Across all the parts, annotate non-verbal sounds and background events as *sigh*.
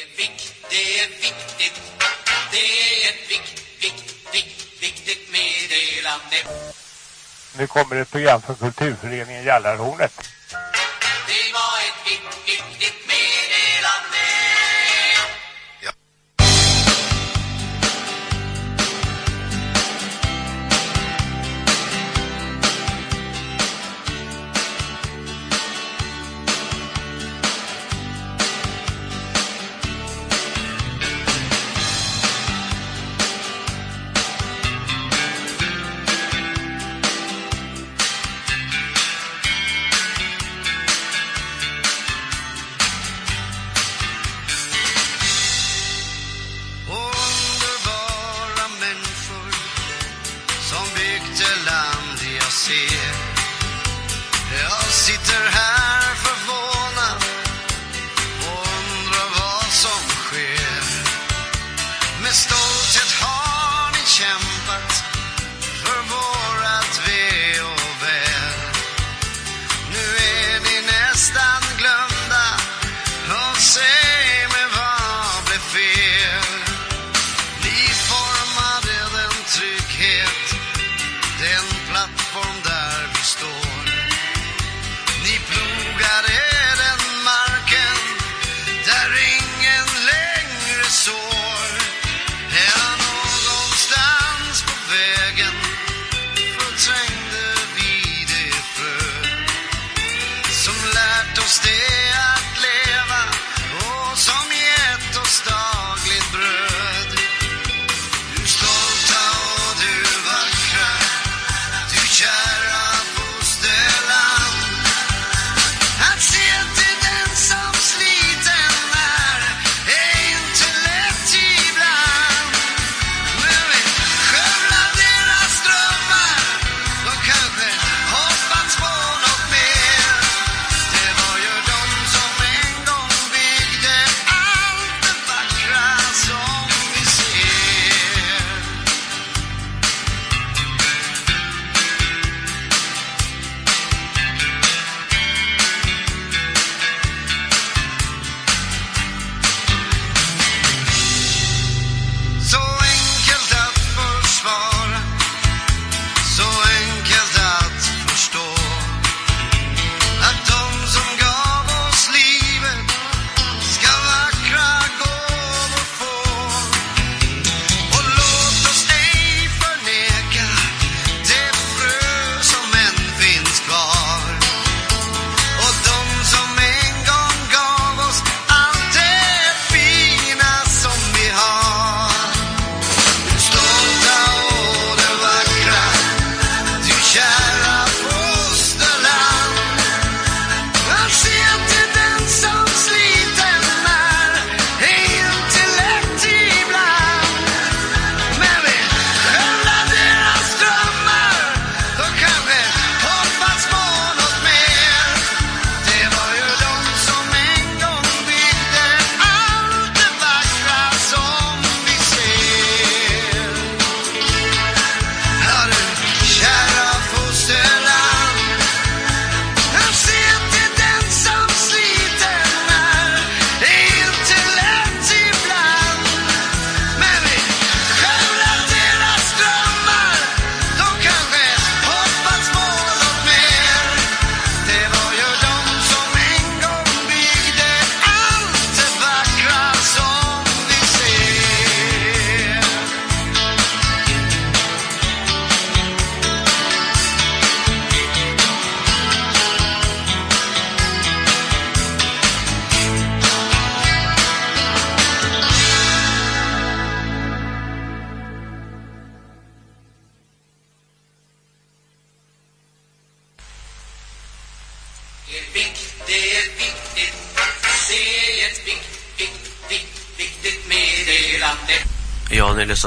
Är, vikt, det är viktigt, det är ett vikt, vikt, vikt, viktigt meddelande. Nu kommer ett program för Kulturföreningen Jallarhornet.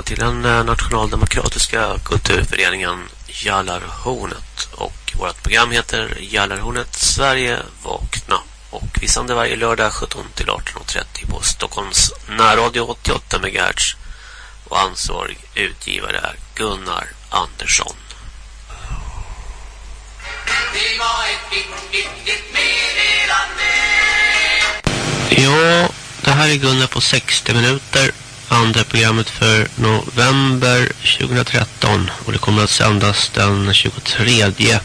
till den eh, nationaldemokratiska kulturföreningen Jallarhornet. Och vårt program heter Jallarhornet Sverige vakna. Och vi sänder varje lördag 17-18.30 på Stockholms närradio 88 MHz och ansvarig utgivare är Gunnar Andersson. Det var ett viktigt meddelande. Ja, det här är Gunnar på 60 minuter. Andra programmet för november 2013. Och det kommer att sändas den 23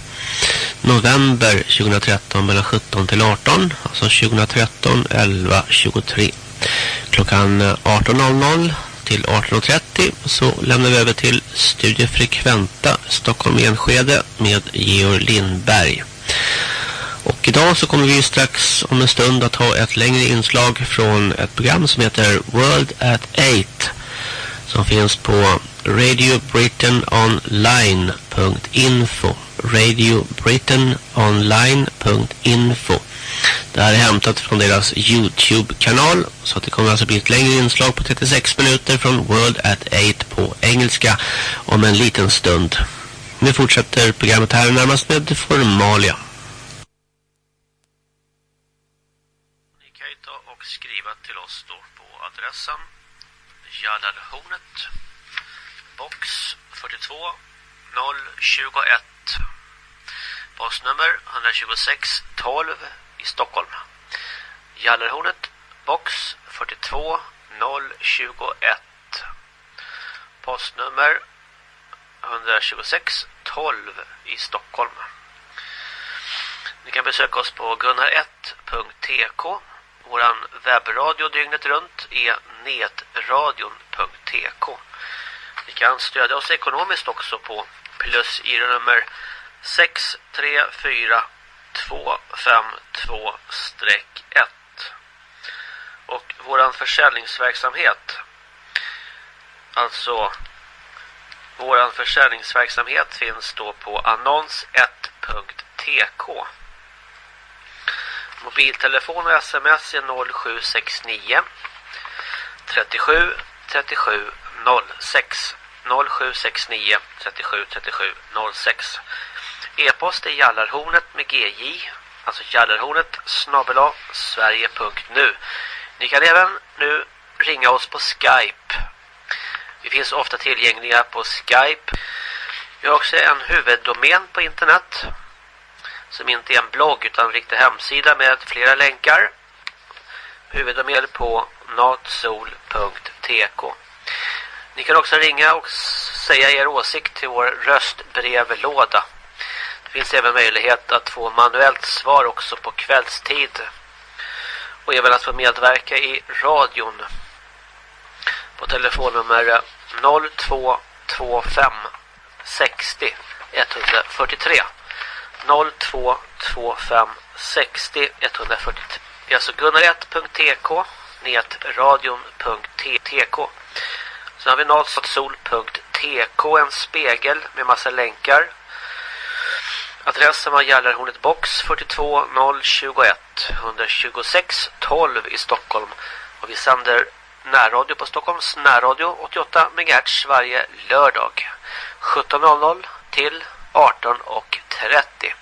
november 2013 mellan 17 till 18. Alltså 2013 11 23. Klockan 18.00 till 18.30 så lämnar vi över till Studiefrekventa Stockholm Enskede med Georg Lindberg. Idag så kommer vi strax om en stund att ha ett längre inslag från ett program som heter World at 8 som finns på radiobritainonline.info radiobritainonline.info Det här är hämtat från deras Youtube-kanal så att det kommer alltså bli ett längre inslag på 36 minuter från World at 8 på engelska om en liten stund. Nu fortsätter programmet här närmast med formalia. Ni kan ju ta och skriva till oss då på adressen Jallarhornet box 42 021 postnummer 126 12 i Stockholm. Jallarhornet box 42 021 postnummer 126 12 i Stockholm. Ni kan besöka oss på gunnar1.tk. Våran webbradio dygnet runt är netradion.tk. Ni kan stödja oss ekonomiskt också på plus i nummer 634252-1 och våran försäljningsverksamhet alltså våran försäljningsverksamhet finns då på annons1.tk Mobiltelefon och sms är 0769 37 37 06 0769 37 37 06 E-post är jallarhornet med GJ alltså jallarhornet snabbela sverige.nu Ni kan även nu ringa oss på Skype. Vi finns ofta tillgängliga på Skype. Vi har också en huvuddomän på internet som inte är en blogg utan en riktig hemsida med flera länkar. Huvuddomän på natsol.tk Ni kan också ringa och säga er åsikt till vår röstbrevlåda. Det finns även möjlighet att få manuellt svar också på kvällstid. Och även att få medverka i radion. På telefonnummer 0225 60 143. 0225 60 143. Det är alltså gunnar1.tk netradion.tk Sen har vi nalsotsol.tk en spegel med massa länkar. Adressen var Gällarhornet box 42021 126 12 i Stockholm. Och vi sänder närradio på Stockholms närradio 88 MHz varje lördag 17.00 till 18 och 30.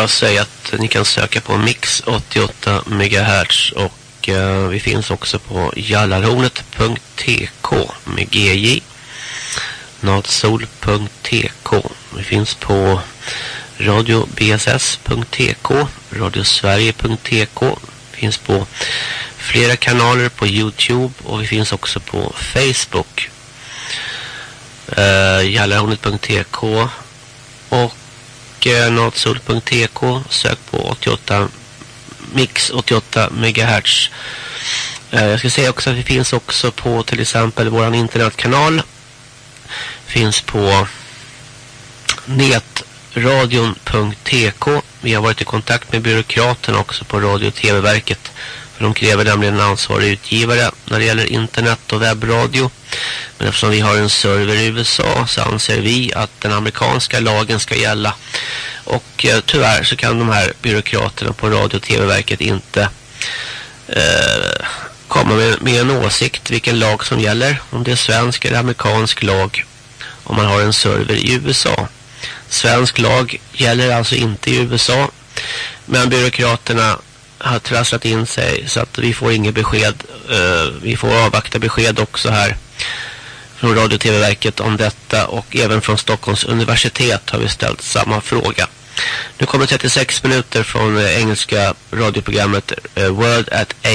Bara säga att ni kan söka på Mix 88 MHz och eh, vi finns också på jallarhornet.tk med GJ natsol.tk Vi finns på radiobss.tk radiosverige.tk finns på flera kanaler på Youtube och vi finns också på Facebook. Eh, jallarhornet.tk och uh, natsol.tk sök på 88 mix 88 MHz eh, jag ska säga också att vi finns också på till exempel våran internetkanal finns på netradion.tk. Vi har varit i kontakt med byråkraterna också på Radio- och TV-verket. För de kräver nämligen en ansvarig utgivare när det gäller internet och webbradio. Men eftersom vi har en server i USA så anser vi att den amerikanska lagen ska gälla. Och eh, tyvärr så kan de här byråkraterna på Radio- och TV-verket inte eh, komma med, med en åsikt vilken lag som gäller. Om det är svensk eller amerikansk lag om man har en server i USA. Svensk lag gäller alltså inte i USA. Men byråkraterna har trasslat in sig så att vi får inget besked. Uh, vi får avvakta besked också här från Radio- och TV-verket om detta och även från Stockholms universitet har vi ställt samma fråga. Nu kommer 36 minuter från uh, engelska radioprogrammet uh, World at 8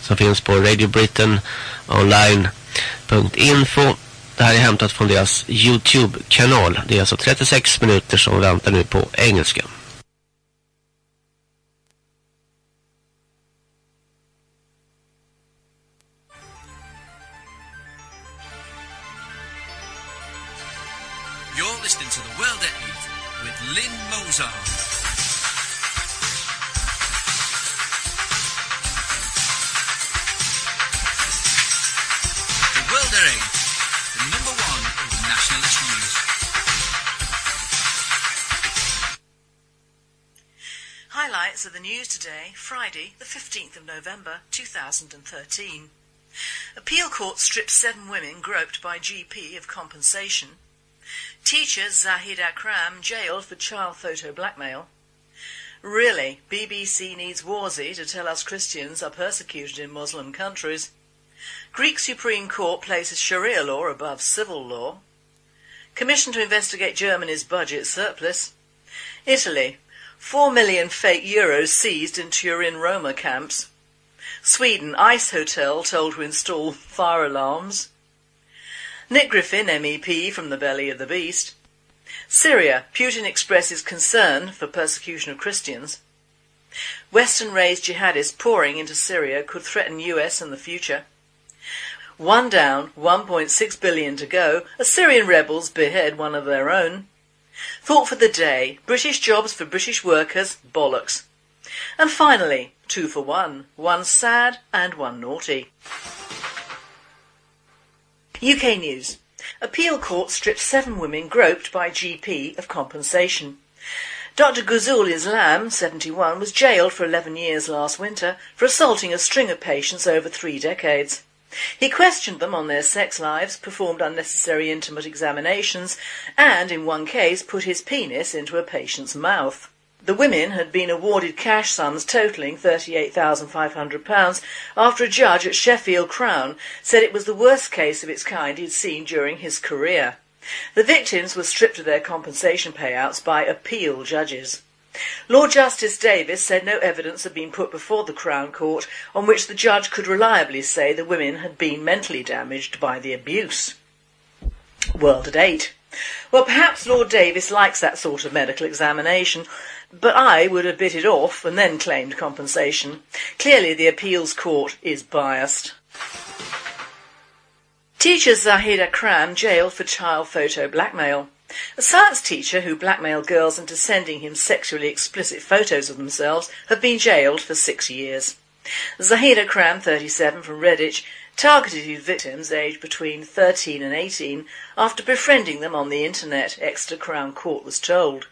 som finns på Radio Britain online.info det här är hämtat från deras Youtube-kanal. Det är alltså 36 minuter som väntar nu på engelska. Of the news today, Friday, the 15th of November 2013. Appeal court strips seven women groped by GP of compensation. Teacher Zahid Akram jailed for child photo blackmail. Really, BBC needs Warsi to tell us Christians are persecuted in Muslim countries. Greek Supreme Court places Sharia law above civil law. Commission to investigate Germany's budget surplus. Italy. Four million fake euros seized in Turin Roma camps. Sweden. ICE hotel told to install fire alarms. Nick Griffin, MEP from the belly of the beast. Syria. Putin expresses concern for persecution of Christians. Western-raised jihadists pouring into Syria could threaten US in the future. One down, 1.6 billion to go, Assyrian rebels behead one of their own. Thought for the day, British jobs for British workers, bollocks. And finally, two for one, one sad and one naughty. UK News. Appeal court strips seven women groped by GP of compensation. Dr. Ghazul Islam, 71, was jailed for 11 years last winter for assaulting a string of patients over three decades. He questioned them on their sex lives, performed unnecessary intimate examinations, and in one case put his penis into a patient's mouth. The women had been awarded cash sums totalling £38,500 after a judge at Sheffield Crown said it was the worst case of its kind he'd seen during his career. The victims were stripped of their compensation payouts by appeal judges. Lord Justice Davis said no evidence had been put before the Crown Court on which the judge could reliably say the women had been mentally damaged by the abuse. World at eight. Well, perhaps Lord Davis likes that sort of medical examination, but I would have bit it off and then claimed compensation. Clearly the appeals court is biased. Teacher Zahida Akram jailed for child photo blackmail. A science teacher who blackmailed girls into sending him sexually explicit photos of themselves have been jailed for six years. Zahid Akram, 37, from Redditch, targeted his victims aged between 13 and 18 after befriending them on the internet, Exeter Crown Court was told.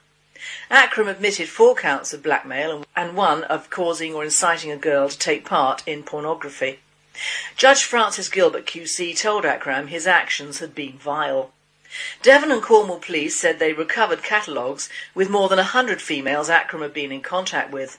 Akram admitted four counts of blackmail and one of causing or inciting a girl to take part in pornography. Judge Francis Gilbert QC told Akram his actions had been vile. Devon and Cornwall police said they recovered catalogues with more than 100 females Akram had been in contact with.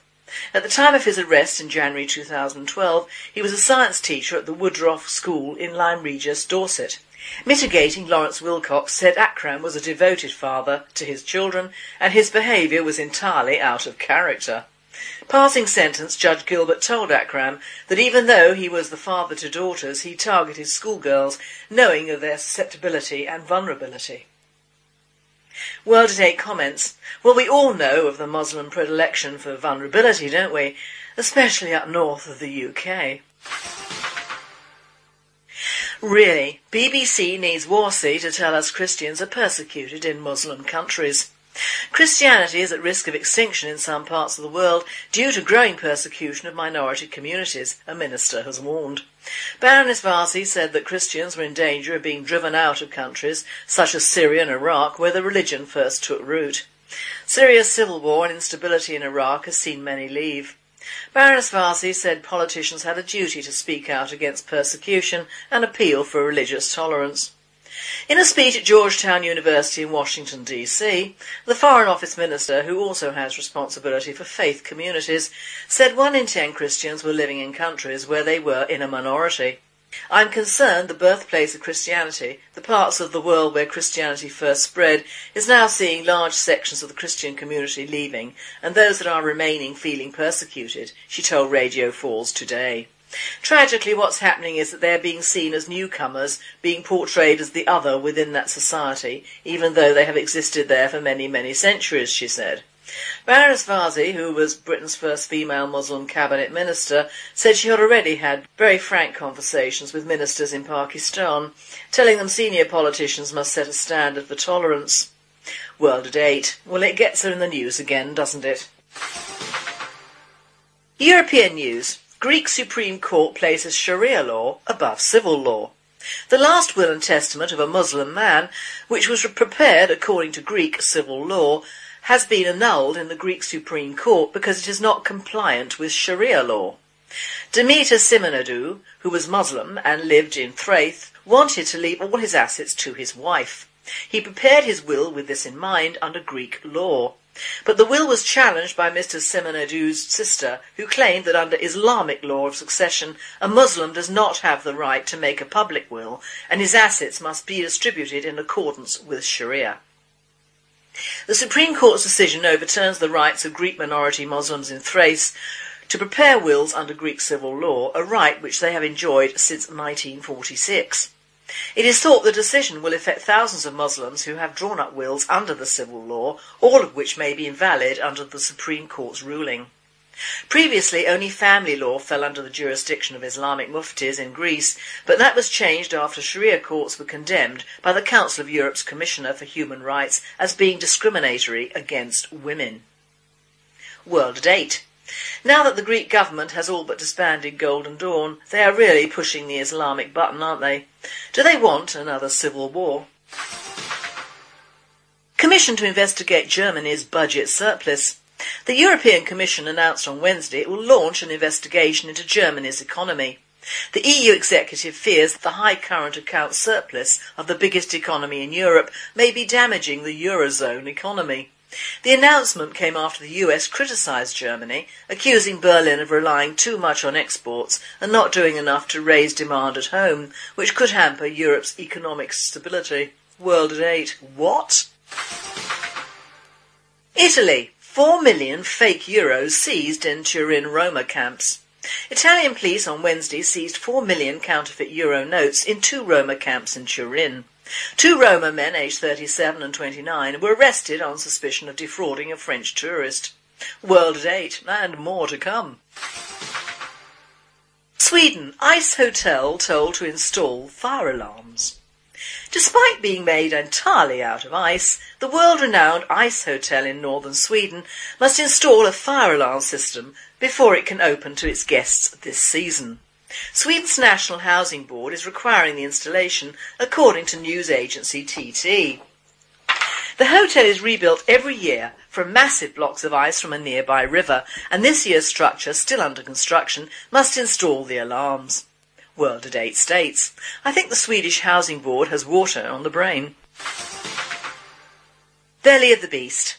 At the time of his arrest in January 2012, he was a science teacher at the Woodroffe School in Lyme Regis, Dorset. Mitigating Lawrence Wilcox said Akram was a devoted father to his children and his behaviour was entirely out of character. Passing sentence, Judge Gilbert told Akram that even though he was the father to daughters, he targeted schoolgirls, knowing of their susceptibility and vulnerability. World at 8 comments, well we all know of the Muslim predilection for vulnerability, don't we? Especially up north of the UK. Really, BBC needs Warsi to tell us Christians are persecuted in Muslim countries. Christianity is at risk of extinction in some parts of the world due to growing persecution of minority communities, a minister has warned. Baroness Warsi said that Christians were in danger of being driven out of countries such as Syria and Iraq where the religion first took root. Syria's civil war and instability in Iraq has seen many leave. Baroness Warsi said politicians had a duty to speak out against persecution and appeal for religious tolerance. In a speech at Georgetown University in Washington, D.C., the Foreign Office Minister, who also has responsibility for faith communities, said one in ten Christians were living in countries where they were in a minority. I'm concerned the birthplace of Christianity, the parts of the world where Christianity first spread, is now seeing large sections of the Christian community leaving and those that are remaining feeling persecuted, she told Radio 4's Today. Tragically, what's happening is that they're being seen as newcomers, being portrayed as the other within that society, even though they have existed there for many, many centuries, she said. Baroness Warsi, who was Britain's first female Muslim cabinet minister, said she had already had very frank conversations with ministers in Pakistan, telling them senior politicians must set a standard for tolerance. World at eight. Well, it gets her in the news again, doesn't it? European news. Greek Supreme Court places Sharia law above civil law. The last will and testament of a Muslim man, which was prepared according to Greek civil law, has been annulled in the Greek Supreme Court because it is not compliant with Sharia law. Demeter Simonidou, who was Muslim and lived in Thrace, wanted to leave all his assets to his wife. He prepared his will with this in mind under Greek law. But the will was challenged by Mr. Simonidou's sister, who claimed that under Islamic law of succession, a Muslim does not have the right to make a public will, and his assets must be distributed in accordance with Sharia. The Supreme Court's decision overturns the rights of Greek minority Muslims in Thrace to prepare wills under Greek civil law, a right which they have enjoyed since 1946. It is thought the decision will affect thousands of Muslims who have drawn up wills under the civil law, all of which may be invalid under the Supreme Court's ruling. Previously, only family law fell under the jurisdiction of Islamic muftis in Greece, but that was changed after Sharia courts were condemned by the Council of Europe's Commissioner for Human Rights as being discriminatory against women. World at 8. Now that the Greek government has all but disbanded Golden Dawn, they are really pushing the Islamic button, aren't they? Do they want another civil war? Commission to investigate Germany's budget surplus. The European Commission announced on Wednesday it will launch an investigation into Germany's economy. The EU executive fears that the high current account surplus of the biggest economy in Europe may be damaging the Eurozone economy. The announcement came after the US criticised Germany, accusing Berlin of relying too much on exports and not doing enough to raise demand at home, which could hamper Europe's economic stability. World at 8. What? Italy. 4 million fake euros seized in Turin Roma camps. Italian police on Wednesday seized 4 million counterfeit euro notes in two Roma camps in Turin. Two Roma men aged 37 and 29 were arrested on suspicion of defrauding a French tourist. World at 8 and more to come. Sweden, ice hotel told to install fire alarms. Despite being made entirely out of ice, the world-renowned ice hotel in northern Sweden must install a fire alarm system before it can open to its guests this season. Sweden's National Housing Board is requiring the installation according to news agency TT. The hotel is rebuilt every year from massive blocks of ice from a nearby river and this year's structure, still under construction, must install the alarms. World at eight states. I think the Swedish Housing Board has water on the brain. Belly of the Beast.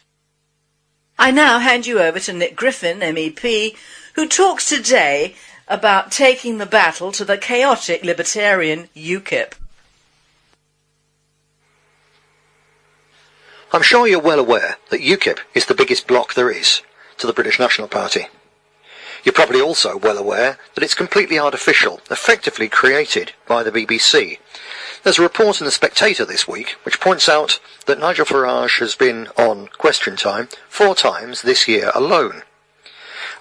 I now hand you over to Nick Griffin, MEP, who talks today about taking the battle to the chaotic libertarian UKIP. I'm sure you're well aware that UKIP is the biggest bloc there is to the British National Party. You're probably also well aware that it's completely artificial, effectively created by the BBC. There's a report in The Spectator this week which points out that Nigel Farage has been on Question Time four times this year alone.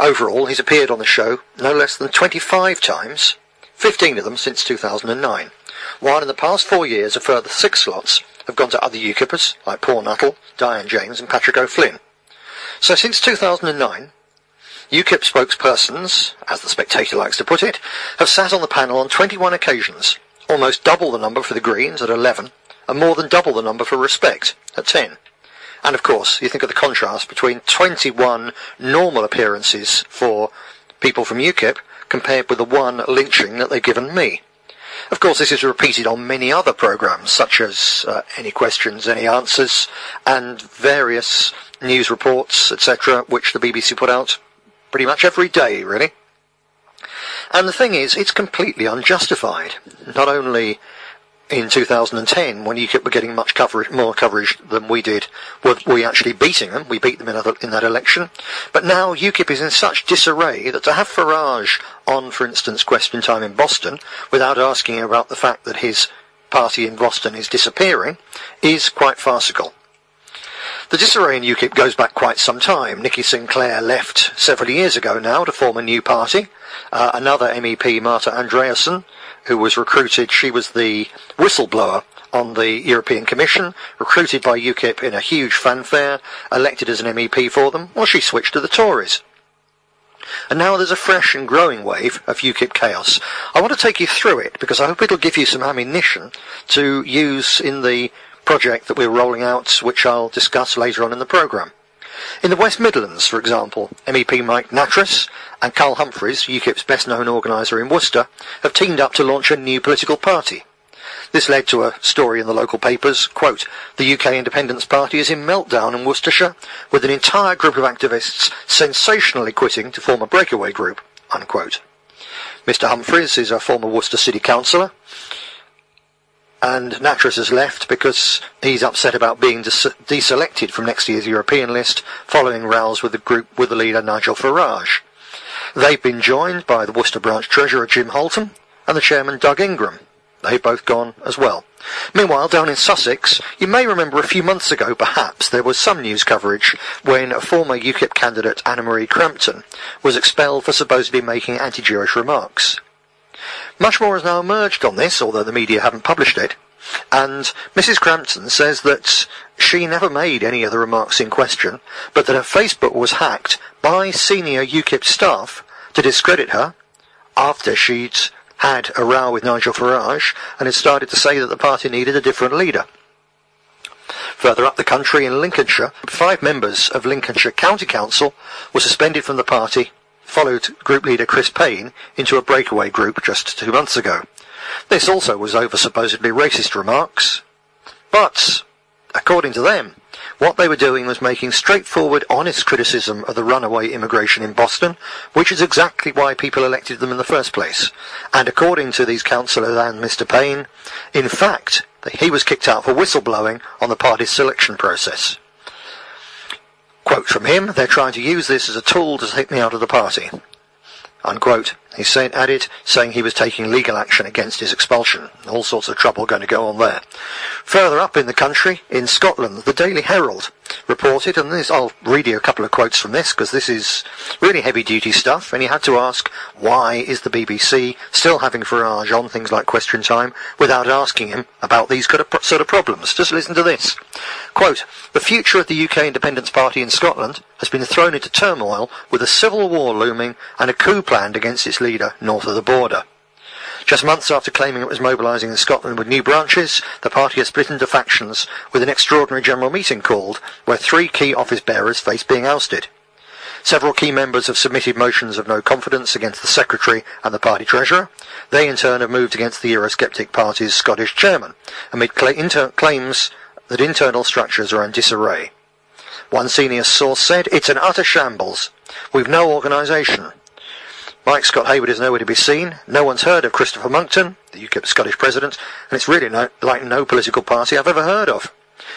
Overall, he's appeared on the show no less than 25 times, 15 of them since 2009, while in the past four years a further six slots have gone to other UKIPers like Paul Nuttall, Diane James and Patrick O'Flynn. So since 2009, UKIP spokespersons, as the Spectator likes to put it, have sat on the panel on 21 occasions, almost double the number for the Greens at 11, and more than double the number for Respect at 10. And of course, you think of the contrast between 21 normal appearances for people from UKIP compared with the one lynching that they've given me. Of course, this is repeated on many other programmes, such as uh, Any Questions, Any Answers, and various news reports, etc., which the BBC put out pretty much every day, really. And the thing is, it's completely unjustified. Not only in 2010, when UKIP were getting much coverage, more coverage than we did, were we actually beating them. We beat them in, other, in that election. But now UKIP is in such disarray that to have Farage on, for instance, Question Time in Boston, without asking about the fact that his party in Boston is disappearing, is quite farcical. The disarray in UKIP goes back quite some time. Nikki Sinclair left several years ago now to form a new party. Uh, another MEP, Marta Andreasen, who was recruited, she was the whistleblower on the European Commission, recruited by UKIP in a huge fanfare, elected as an MEP for them, well she switched to the Tories. And now there's a fresh and growing wave of UKIP chaos. I want to take you through it because I hope it'll give you some ammunition to use in the project that we're rolling out, which I'll discuss later on in the programme. In the West Midlands, for example, MEP Mike Nattrass and Carl Humphreys, UKIP's best known organiser in Worcester, have teamed up to launch a new political party. This led to a story in the local papers, quote, the UK Independence Party is in meltdown in Worcestershire, with an entire group of activists sensationally quitting to form a breakaway group, unquote. Mr Humphreys is a former Worcester City Councillor, and Nattrass has left because he's upset about being des- deselected from next year's European list following rows with the group with the leader Nigel Farage. They've been joined by the Worcester branch treasurer Jim Holton and the chairman Doug Ingram. They've both gone as well. Meanwhile, down in Sussex, you may remember a few months ago, perhaps, there was some news coverage when a former UKIP candidate, Anna-Marie Crampton, was expelled for supposedly making anti-Jewish remarks. Much more has now emerged on this, although the media haven't published it. And Mrs. Crampton says that she never made any of the remarks in question, but that her Facebook was hacked by senior UKIP staff to discredit her after she'd had a row with Nigel Farage and had started to say that the party needed a different leader. Further up the country in Lincolnshire, five members of Lincolnshire County Council were suspended from the party followed group leader Chris Payne into a breakaway group just two months ago. This also was over supposedly racist remarks, but, according to them, what they were doing was making straightforward, honest criticism of the runaway immigration in Boston, which is exactly why people elected them in the first place. And according to these councillors and Mr. Payne, in fact, he was kicked out for whistleblowing on the party's selection process. Quote from him, they're trying to use this as a tool to take me out of the party. Unquote. He said, added, saying he was taking legal action against his expulsion. All sorts of trouble going to go on there. Further up in the country, in Scotland, the Daily Herald reported, and this, I'll read you a couple of quotes from this because this is really heavy duty stuff, and he had to ask, why is the BBC still having Farage on things like Question Time without asking him about these sort of problems? Just listen to this. Quote, the future of the UK Independence Party in Scotland has been thrown into turmoil with a civil war looming and a coup planned against its leader north of the border. Just months after claiming it was mobilising in Scotland with new branches, the party has split into factions with an extraordinary general meeting called, where three key office bearers face being ousted. Several key members have submitted motions of no confidence against the secretary and the party treasurer. They in turn have moved against the Eurosceptic party's Scottish chairman, amid cla- inter- claims that internal structures are in disarray. One senior source said, it's an utter shambles. We've no organisation. Mike Scott Hayward is nowhere to be seen. No one's heard of Christopher Monckton, the UKIP Scottish president, and it's really no, like no political party I've ever heard of.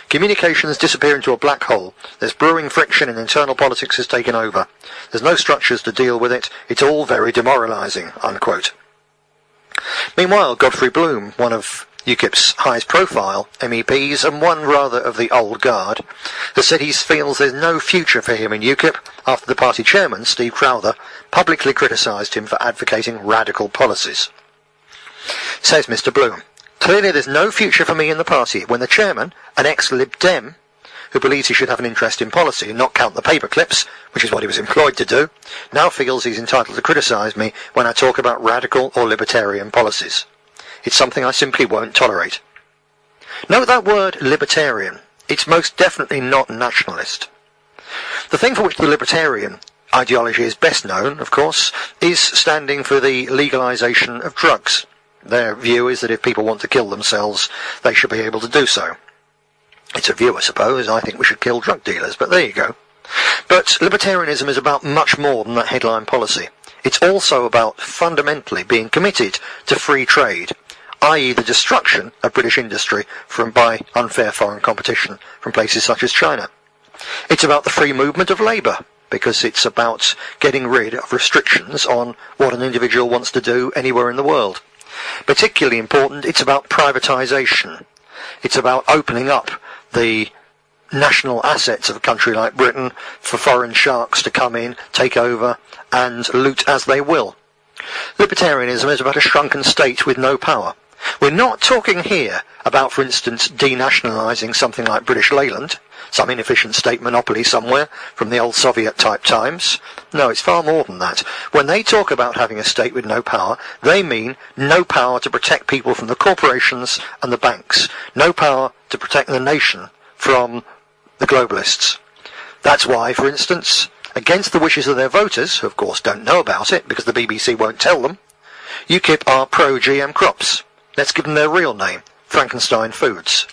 Communications disappear into a black hole. There's brewing friction and internal politics has taken over. There's no structures to deal with it. It's all very demoralising, unquote. Meanwhile, Godfrey Bloom, one of UKIP's highest profile MEPs and one rather of the old guard, has said he feels there's no future for him in UKIP after the party chairman, Steve Crowther, publicly criticised him for advocating radical policies. Says Mr Bloom, Clearly there's no future for me in the party when the chairman, an ex-Lib Dem, who believes he should have an interest in policy and not count the paper clips, which is what he was employed to do, now feels he's entitled to criticise me when I talk about radical or libertarian policies. It's something I simply won't tolerate. Note that word libertarian. It's most definitely not nationalist. The thing for which the libertarian ideology is best known, of course, is standing for the legalisation of drugs. Their view is that if people want to kill themselves, they should be able to do so. It's a view, I suppose. I think we should kill drug dealers, but there you go. But libertarianism is about much more than that headline policy. It's also about fundamentally being committed to free trade, i.e. the destruction of British industry from by unfair foreign competition from places such as China. It's about the free movement of labour, because it's about getting rid of restrictions on what an individual wants to do anywhere in the world. Particularly important, it's about privatisation. It's about opening up the national assets of a country like Britain for foreign sharks to come in, take over, and loot as they will. Libertarianism is about a shrunken state with no power. We're not talking here about, for instance, denationalising something like British Leyland, some inefficient state monopoly somewhere from the old Soviet type times. No, it's far more than that. When they talk about having a state with no power, they mean no power to protect people from the corporations and the banks, no power to protect the nation from the globalists. That's why, for instance, against the wishes of their voters, who of course don't know about it because the BBC won't tell them, UKIP are pro-GM crops. Let's give them their real name, Frankenstein Foods.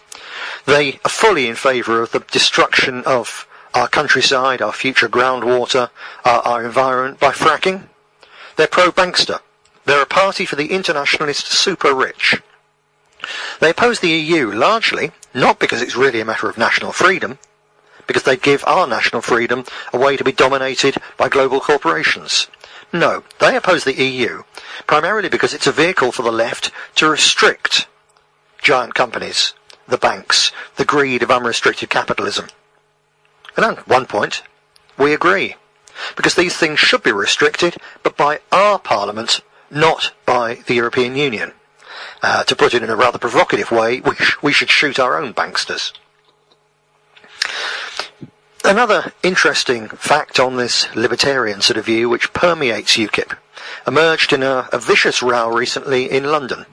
They are fully in favour of the destruction of our countryside, our future groundwater, our, our environment by fracking. They're pro-bankster. They're a party for the internationalist super rich. They oppose the EU largely, not because it's really a matter of national freedom, because they give our national freedom a way to be dominated by global corporations. No, they oppose the EU primarily because it's a vehicle for the left to restrict giant companies, the banks, the greed of unrestricted capitalism. And at one point, we agree. Because these things should be restricted, but by our Parliament, not by the European Union. Uh, to put it in a rather provocative way, we, sh- we should shoot our own banksters. Another interesting fact on this libertarian sort of view, which permeates UKIP, emerged in a, a vicious row recently in London,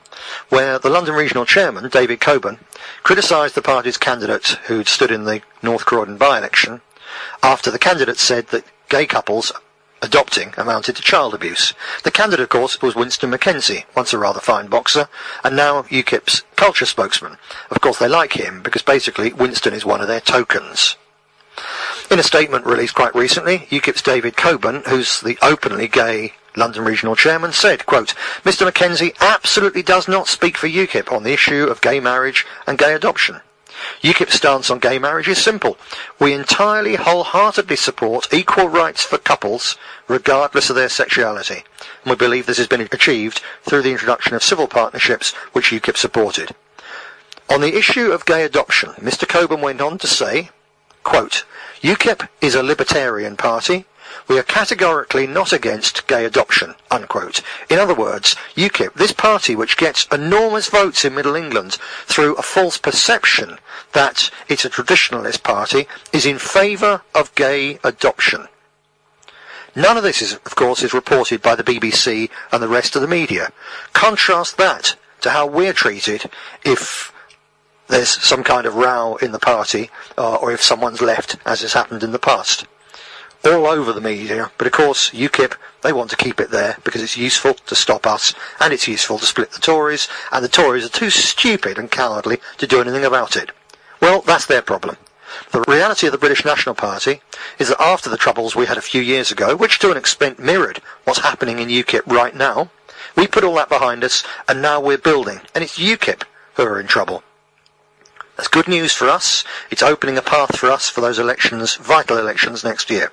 where the London Regional Chairman, David Coburn, criticised the party's candidate who'd stood in the North Croydon by-election after the candidate said that gay couples adopting amounted to child abuse. The candidate, of course, was Winston McKenzie, once a rather fine boxer, and now UKIP's culture spokesman. Of course, they like him because basically Winston is one of their tokens. In a statement released quite recently, UKIP's David Coburn, who's the openly gay London Regional Chairman, said, quote, Mr Mackenzie absolutely does not speak for UKIP on the issue of gay marriage and gay adoption. UKIP's stance on gay marriage is simple. We entirely wholeheartedly support equal rights for couples, regardless of their sexuality. And we believe this has been achieved through the introduction of civil partnerships, which UKIP supported. On the issue of gay adoption, Mr Coburn went on to say, quote, UKIP is a libertarian party. We are categorically not against gay adoption, unquote. In other words, UKIP, this party which gets enormous votes in Middle England through a false perception that it's a traditionalist party, is in favour of gay adoption. None of this, is, of course, is reported by the BBC and the rest of the media. Contrast that to how we're treated if there's some kind of row in the party, uh, or if someone's left, as has happened in the past. All over the media, but of course UKIP, they want to keep it there because it's useful to stop us, and it's useful to split the Tories, and the Tories are too stupid and cowardly to do anything about it. Well, that's their problem. The reality of the British National Party is that after the troubles we had a few years ago, which to an extent mirrored what's happening in UKIP right now, we put all that behind us and now we're building. And it's UKIP who are in trouble. That's good news for us. It's opening a path for us for those elections, vital elections next year.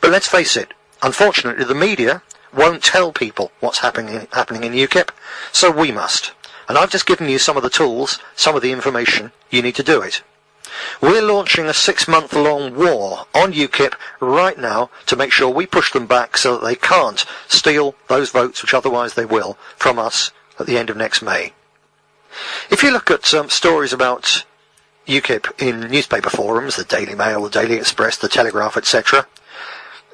But let's face it, unfortunately the media won't tell people what's happening, happening in UKIP, so we must. And I've just given you some of the tools, some of the information you need to do it. We're launching a six-month long war on UKIP right now to make sure we push them back so that they can't steal those votes, which otherwise they will, from us at the end of next May. If you look at um, stories about UKIP in newspaper forums, the Daily Mail, the Daily Express, the Telegraph, etc.,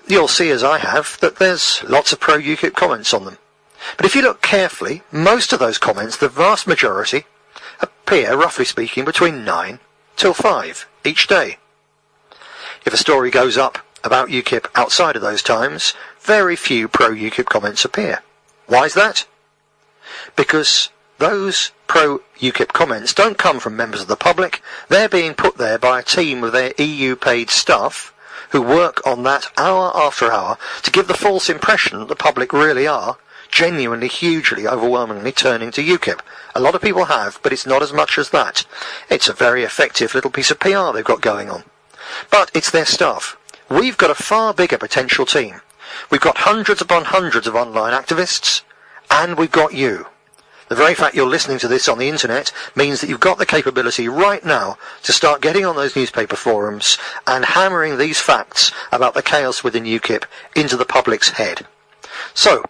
you'll see, as I have, that there's lots of pro-UKIP comments on them. But if you look carefully, most of those comments, the vast majority, appear, roughly speaking, between 9 till 5 each day. If a story goes up about UKIP outside of those times, very few pro-UKIP comments appear. Why is that? Because those pro-UKIP comments don't come from members of the public, they're being put there by a team of their EU-paid staff who work on that hour after hour to give the false impression that the public really are genuinely, hugely, overwhelmingly turning to UKIP. A lot of people have, but it's not as much as that. It's a very effective little piece of PR they've got going on. But it's their staff. We've got a far bigger potential team. We've got hundreds upon hundreds of online activists, and we've got you. The very fact you're listening to this on the internet means that you've got the capability right now to start getting on those newspaper forums and hammering these facts about the chaos within UKIP into the public's head. So,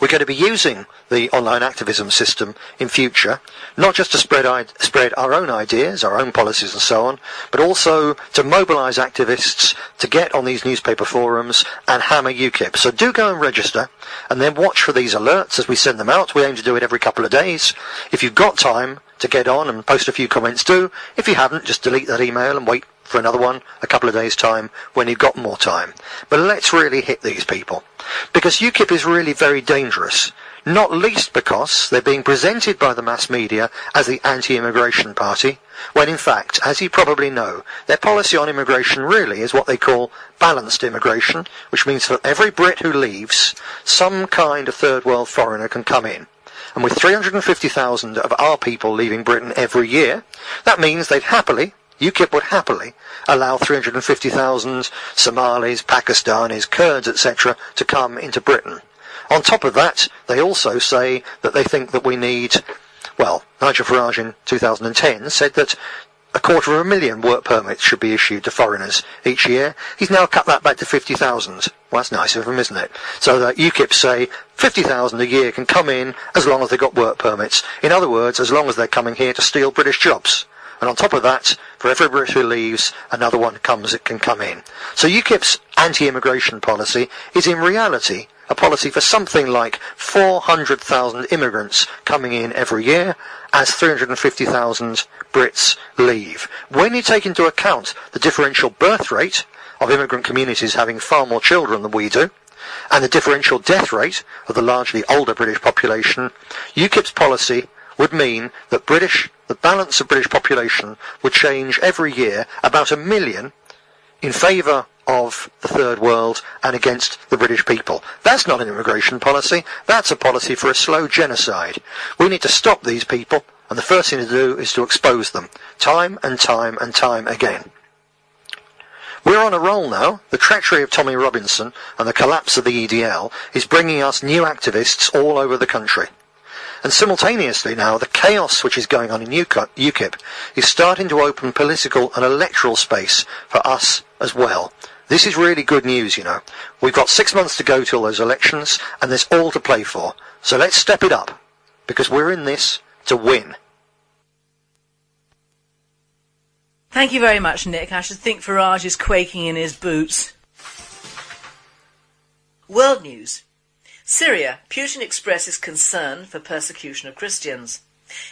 we're going to be using the online activism system in future, not just to spread, spread our own ideas, our own policies and so on, but also to mobilise activists to get on these newspaper forums and hammer UKIP. So do go and register and then watch for these alerts as we send them out. We aim to do it every couple of days. If you've got time to get on and post a few comments, do. If you haven't, just delete that email and wait for another one a couple of days' time when you've got more time. But let's really hit these people. Because UKIP is really very dangerous. Not least because they're being presented by the mass media as the anti-immigration party, when in fact, as you probably know, their policy on immigration really is what they call balanced immigration, which means for every Brit who leaves, some kind of third world foreigner can come in. And with 350,000 of our people leaving Britain every year, that means they'd happily, UKIP would happily allow 350,000 Somalis, Pakistanis, Kurds, etc. to come into Britain. On top of that, they also say that they think that we need, well, Nigel Farage in 2010 said that a quarter of a million work permits should be issued to foreigners each year. He's now cut that back to 50,000. Well, that's nice of him, isn't it? So that UKIP say 50,000 a year can come in as long as they've got work permits. In other words, as long as they're coming here to steal British jobs. And on top of that, for every Brit who leaves, another one comes that can come in. So UKIP's anti-immigration policy is in reality a policy for something like 400,000 immigrants coming in every year as 350,000 Brits leave. When you take into account the differential birth rate of immigrant communities having far more children than we do, and the differential death rate of the largely older British population, UKIP's policy would mean that British, the balance of British population would change every year about a million in favour of the third world and against the British people. That's not an immigration policy. That's a policy for a slow genocide. We need to stop these people, and the first thing to do is to expose them, time and time and time again. We're on a roll now. The treachery of Tommy Robinson and the collapse of the EDL is bringing us new activists all over the country. And simultaneously now, the chaos which is going on in UKIP is starting to open political and electoral space for us as well. This is really good news, you know. We've got six months to go till those elections, and there's all to play for. So let's step it up, because we're in this to win. Thank you very much, Nick. I should think Farage is quaking in his boots. World News. Syria, Putin expresses concern for persecution of Christians.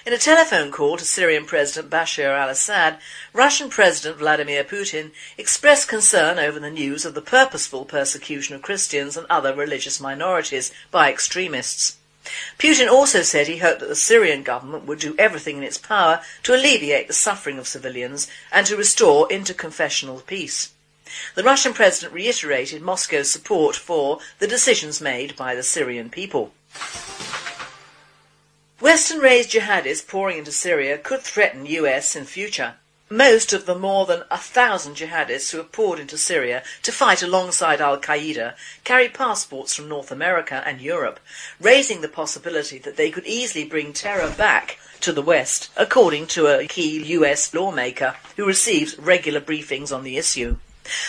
In a telephone call to Syrian President Bashar al-Assad, Russian President Vladimir Putin expressed concern over the news of the purposeful persecution of Christians and other religious minorities by extremists. Putin also said he hoped that the Syrian government would do everything in its power to alleviate the suffering of civilians and to restore interconfessional peace. The Russian president reiterated Moscow's support for the decisions made by the Syrian people. Western-raised jihadists pouring into Syria could threaten US in future. Most of the more than a thousand jihadists who have poured into Syria to fight alongside Al-Qaeda carry passports from North America and Europe, raising the possibility that they could easily bring terror back to the West, according to a key US lawmaker who receives regular briefings on the issue.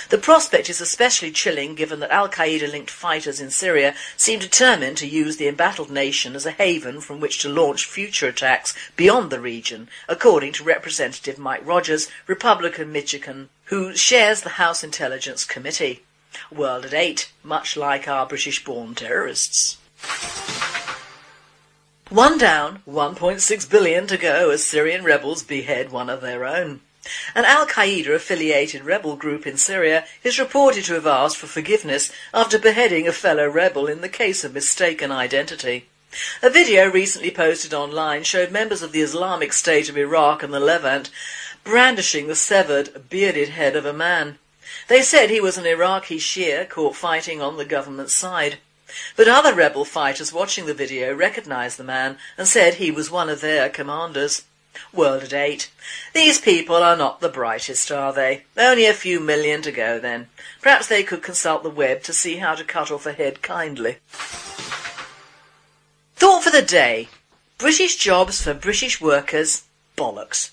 The prospect is especially chilling given that al-Qaeda-linked fighters in Syria seem determined to use the embattled nation as a haven from which to launch future attacks beyond the region, according to Representative Mike Rogers, Republican Michigan, who shares the House Intelligence Committee. World at 8, much like our British-born terrorists. One down, 1.6 billion to go as Syrian rebels behead one of their own. An al-Qaeda affiliated rebel group in Syria is reported to have asked for forgiveness after beheading a fellow rebel in the case of mistaken identity. A video recently posted online showed members of the Islamic State of Iraq and the Levant brandishing the severed, bearded head of a man. They said he was an Iraqi Shia caught fighting on the government side. But other rebel fighters watching the video recognised the man and said he was one of their commanders. World at eight. These people are not the brightest, are they? Only a few million to go then. Perhaps they could consult the web to see how to cut off a head kindly. Thought for the day. British jobs for British workers. Bollocks.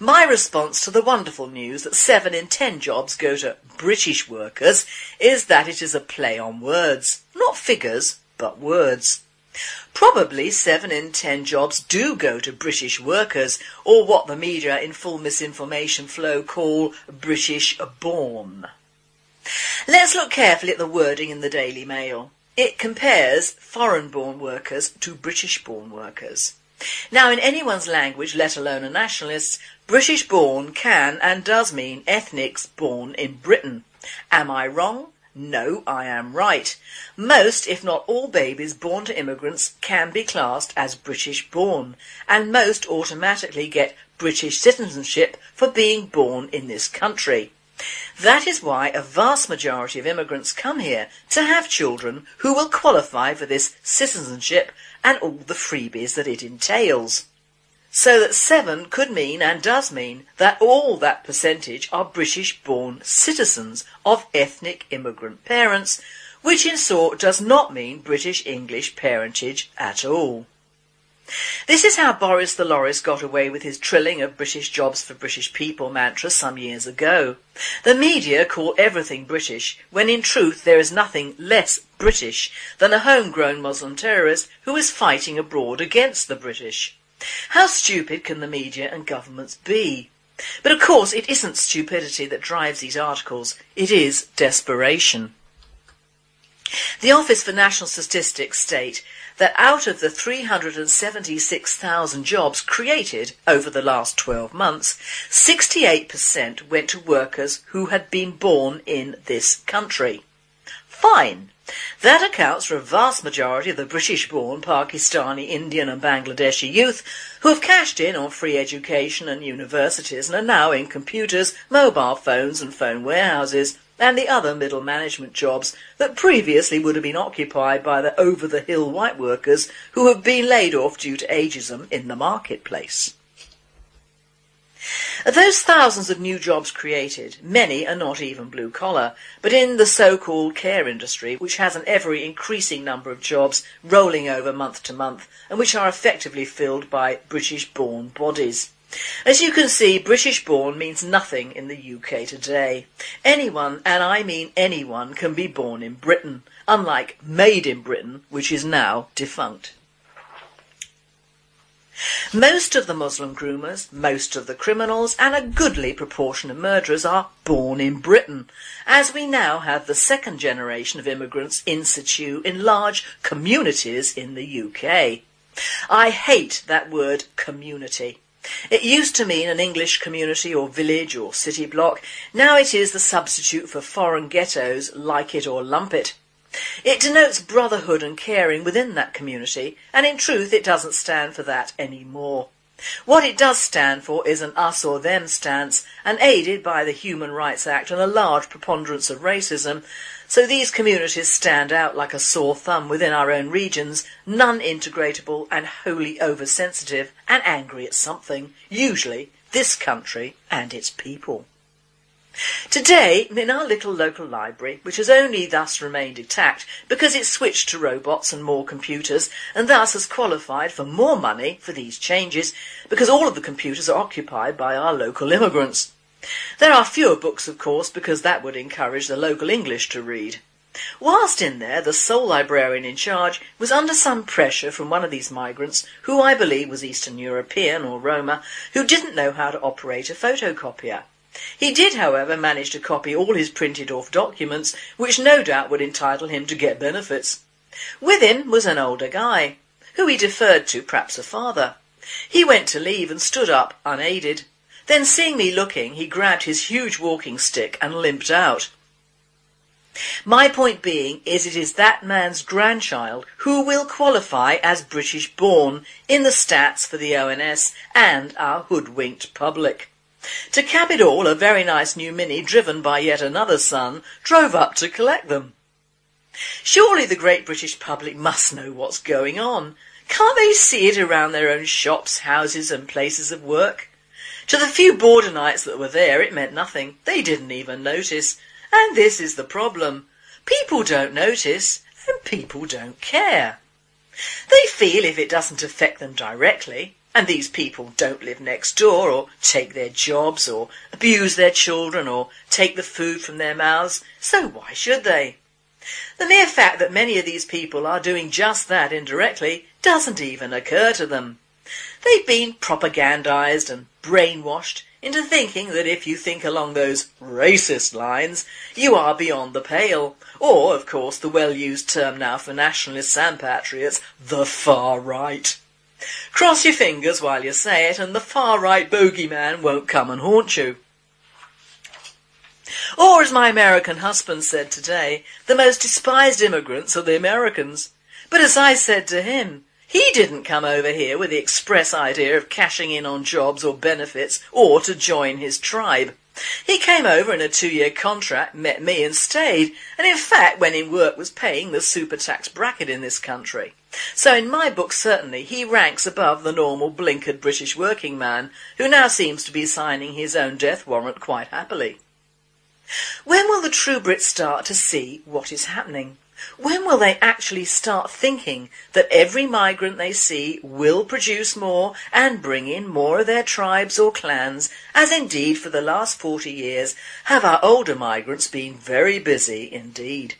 My response to the wonderful news that 7 in 10 jobs go to British workers is that it is a play on words. Not figures, but words. Probably seven in ten jobs do go to British workers, or what the media in full misinformation flow call British born. Let's look carefully at the wording in the Daily Mail. It compares foreign born workers to British born workers. Now, in anyone's language, let alone a nationalist's, British born can and does mean ethnics born in Britain. Am I wrong? No, I am right. Most, if not all babies born to immigrants can be classed as British born, and most automatically get British citizenship for being born in this country. That is why a vast majority of immigrants come here to have children who will qualify for this citizenship and all the freebies that it entails. So that seven could mean and does mean that all that percentage are British born citizens of ethnic immigrant parents, which in sort does not mean British English parentage at all. This is how Boris the Loris got away with his trilling of British jobs for British people mantra some years ago. The media call everything British, when in truth there is nothing less British than a homegrown Muslim terrorist who is fighting abroad against the British. How stupid can the media and governments be? But of course it isn't stupidity that drives these articles, it is desperation. The Office for National Statistics state that out of the 376,000 jobs created over the last 12 months, 68% went to workers who had been born in this country. Fine, that accounts for a vast majority of the British-born Pakistani, Indian and Bangladeshi youth who have cashed in on free education and universities and are now in computers, mobile phones and phone warehouses and the other middle management jobs that previously would have been occupied by the over-the-hill white workers who have been laid off due to ageism in the marketplace. Of those thousands of new jobs created, many are not even blue collar, but in the so-called care industry, which has an ever increasing number of jobs rolling over month to month, and which are effectively filled by British-born bodies. As you can see, British-born means nothing in the UK today. Anyone, and I mean anyone, can be born in Britain, unlike made in Britain, which is now defunct. Most of the Muslim groomers, most of the criminals, and a goodly proportion of murderers are born in Britain, as we now have the second generation of immigrants in situ in large communities in the UK. I hate that word community. It used to mean an English community or village or city block. Now it is the substitute for foreign ghettos, like it or lump it. It denotes brotherhood and caring within that community, and in truth it doesn't stand for that anymore. What it does stand for is an us or them stance, and aided by the Human Rights Act and a large preponderance of racism, so these communities stand out like a sore thumb within our own regions, non-integratable and wholly oversensitive and angry at something, usually this country and its people. Today, in our little local library, which has only thus remained intact because it switched to robots and more computers and thus has qualified for more money for these changes because all of the computers are occupied by our local immigrants. There are fewer books, of course, because that would encourage the local English to read. Whilst in there, the sole librarian in charge was under some pressure from one of these migrants, who I believe was Eastern European or Roma, who didn't know how to operate a photocopier. He did, however, manage to copy all his printed off documents, which no doubt would entitle him to get benefits. With him was an older guy, who he deferred to, perhaps a father. He went to leave and stood up, unaided. Then seeing me looking, he grabbed his huge walking stick and limped out. My point being is it is that man's grandchild who will qualify as British born in the stats for the ONS and our hoodwinked public. To cap it all, a very nice new Mini driven by yet another son drove up to collect them. Surely the great British public must know what's going on. Can't they see it around their own shops, houses and places of work? To the few Bordenites that were there it meant nothing. They didn't even notice. And this is the problem. People don't notice and people don't care. They feel if it doesn't affect them directly, and these people don't live next door or take their jobs or abuse their children or take the food from their mouths, so why should they? The mere fact that many of these people are doing just that indirectly doesn't even occur to them. They've been propagandized and brainwashed into thinking that if you think along those racist lines, you are beyond the pale, or, of course, the well-used term now for nationalists and patriots, the far right. Cross your fingers while you say it and the far right bogeyman won't come and haunt you. Or as my American husband said today, the most despised immigrants are the Americans. But as I said to him, he didn't come over here with the express idea of cashing in on jobs or benefits or to join his tribe. *laughs* He came over in a two-year contract, met me and stayed, and in fact when in work was paying the super tax bracket in this country. So in my book certainly he ranks above the normal blinkered British working man who now seems to be signing his own death warrant quite happily. When will the true Brits start to see what is happening? When will they actually start thinking that every migrant they see will produce more and bring in more of their tribes or clans, as indeed for the last 40 years have our older migrants been very busy indeed.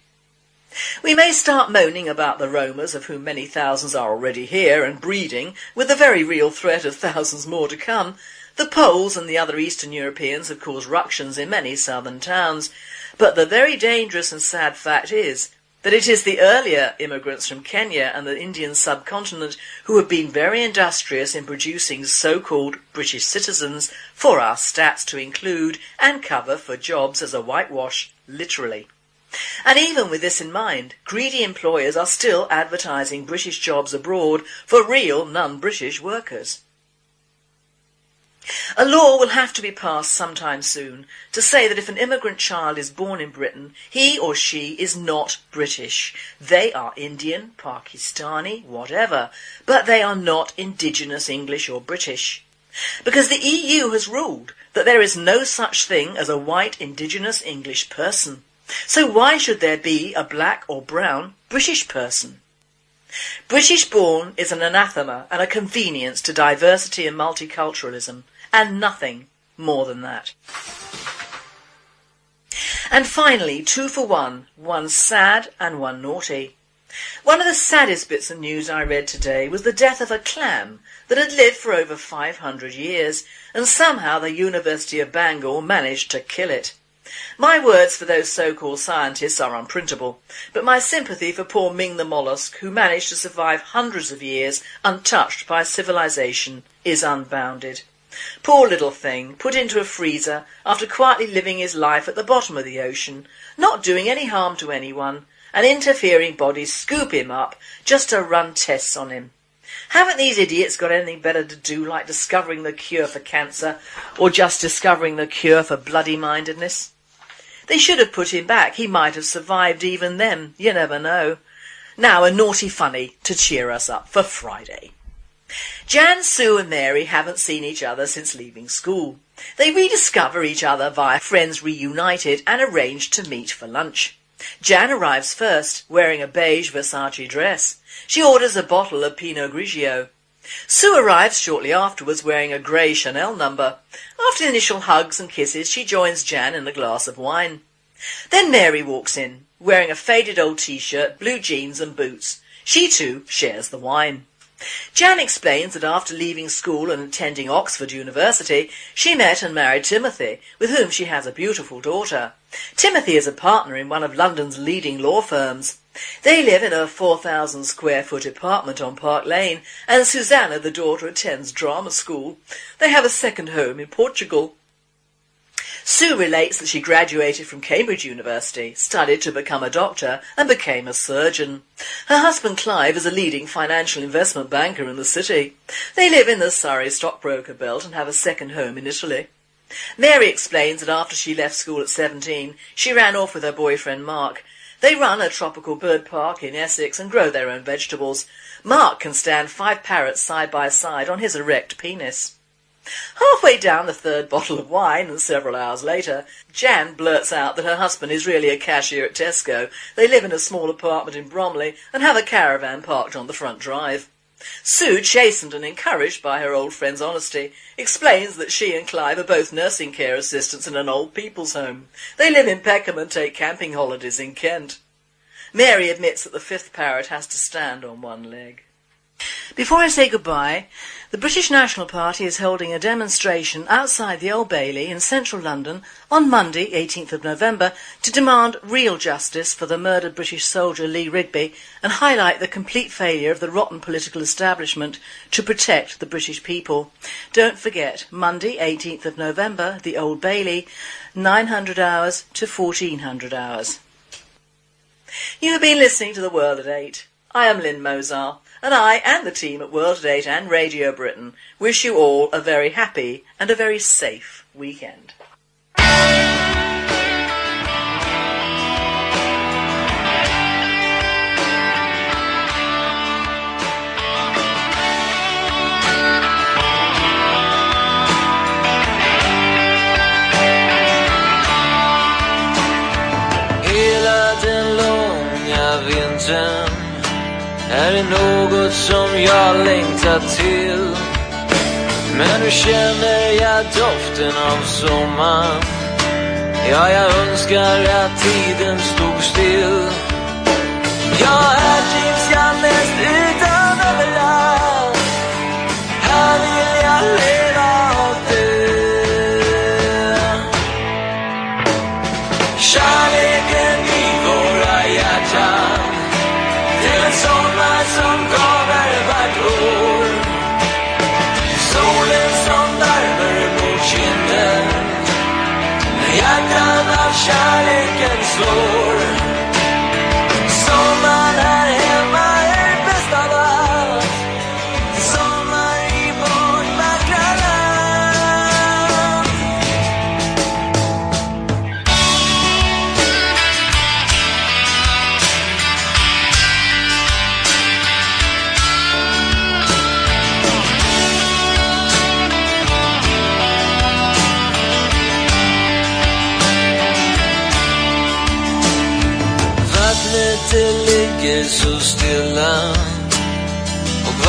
We may start moaning about the Romas, of whom many thousands are already here and breeding, with the very real threat of thousands more to come. The Poles and the other Eastern Europeans have caused ructions in many southern towns, but the very dangerous and sad fact is that it is the earlier immigrants from Kenya and the Indian subcontinent who have been very industrious in producing so-called British citizens for our stats to include and cover for jobs as a whitewash, literally. And even with this in mind, greedy employers are still advertising British jobs abroad for real non-British workers. A law will have to be passed sometime soon to say that if an immigrant child is born in Britain, he or she is not British. They are Indian, Pakistani, whatever, but they are not indigenous English or British. Because the EU has ruled that there is no such thing as a white indigenous English person. So why should there be a black or brown British person? British born is an anathema and a convenience to diversity and multiculturalism and nothing more than that. And finally, two for one, one sad and one naughty. One of the saddest bits of news I read today was the death of a clam that had lived for over 500 years and somehow the University of Bangor managed to kill it. My words for those so-called scientists are unprintable, but my sympathy for poor Ming the mollusk who managed to survive hundreds of years untouched by civilization is unbounded. Poor little thing, put into a freezer after quietly living his life at the bottom of the ocean, not doing any harm to anyone, and interfering bodies scoop him up just to run tests on him. Haven't these idiots got anything better to do like discovering the cure for cancer or just discovering the cure for bloody mindedness? They should have put him back. He might have survived even then. You never know. Now a naughty funny to cheer us up for Friday. Jan, Sue and Mary haven't seen each other since leaving school. They rediscover each other via Friends Reunited and arrange to meet for lunch. Jan arrives first, wearing a beige Versace dress. She orders a bottle of Pinot Grigio. Sue arrives shortly afterwards wearing a grey Chanel number. After initial hugs and kisses, she joins Jan in a glass of wine. Then Mary walks in, wearing a faded old t-shirt, blue jeans and boots. She too shares the wine. Jan explains that after leaving school and attending Oxford University, she met and married Timothy, with whom she has a beautiful daughter. Timothy is a partner in one of London's leading law firms. They live in a 4,000 square foot apartment on Park Lane, and Susanna, the daughter, attends drama school. They have a second home in Portugal. Sue relates that she graduated from Cambridge University, studied to become a doctor, and became a surgeon. Her husband Clive is a leading financial investment banker in the city. They live in the Surrey stockbroker belt and have a second home in Italy. Mary explains that after she left school at 17, she ran off with her boyfriend Mark. They run a tropical bird park in Essex and grow their own vegetables. Mark can stand five parrots side by side on his erect penis. Halfway down the third bottle of wine, and several hours later, Jan blurts out that her husband is really a cashier at Tesco. They live in a small apartment in Bromley and have a caravan parked on the front drive. Sue, chastened and encouraged by her old friend's honesty, explains that she and Clive are both nursing care assistants in an old people's home. They live in Peckham and take camping holidays in Kent. Mary admits that the fifth parrot has to stand on one leg. Before I say goodbye, the British National Party is holding a demonstration outside the Old Bailey in central London on Monday, 18th of November, to demand real justice for the murdered British soldier Lee Rigby and highlight the complete failure of the rotten political establishment to protect the British people. Don't forget, Monday, 18th of November, the Old Bailey, 900 hours to 1400 hours. You have been listening to The World at 8. I am Lynn Mozart and I and the team at World at 8 and Radio Britain wish you all a very happy and a very safe weekend. Hela den långa vintern är det livet som jag längtat till. Men nu känner jag doften av sommar. Ja, jag önskar att tiden stod still. Ja, här trivs jag mest utan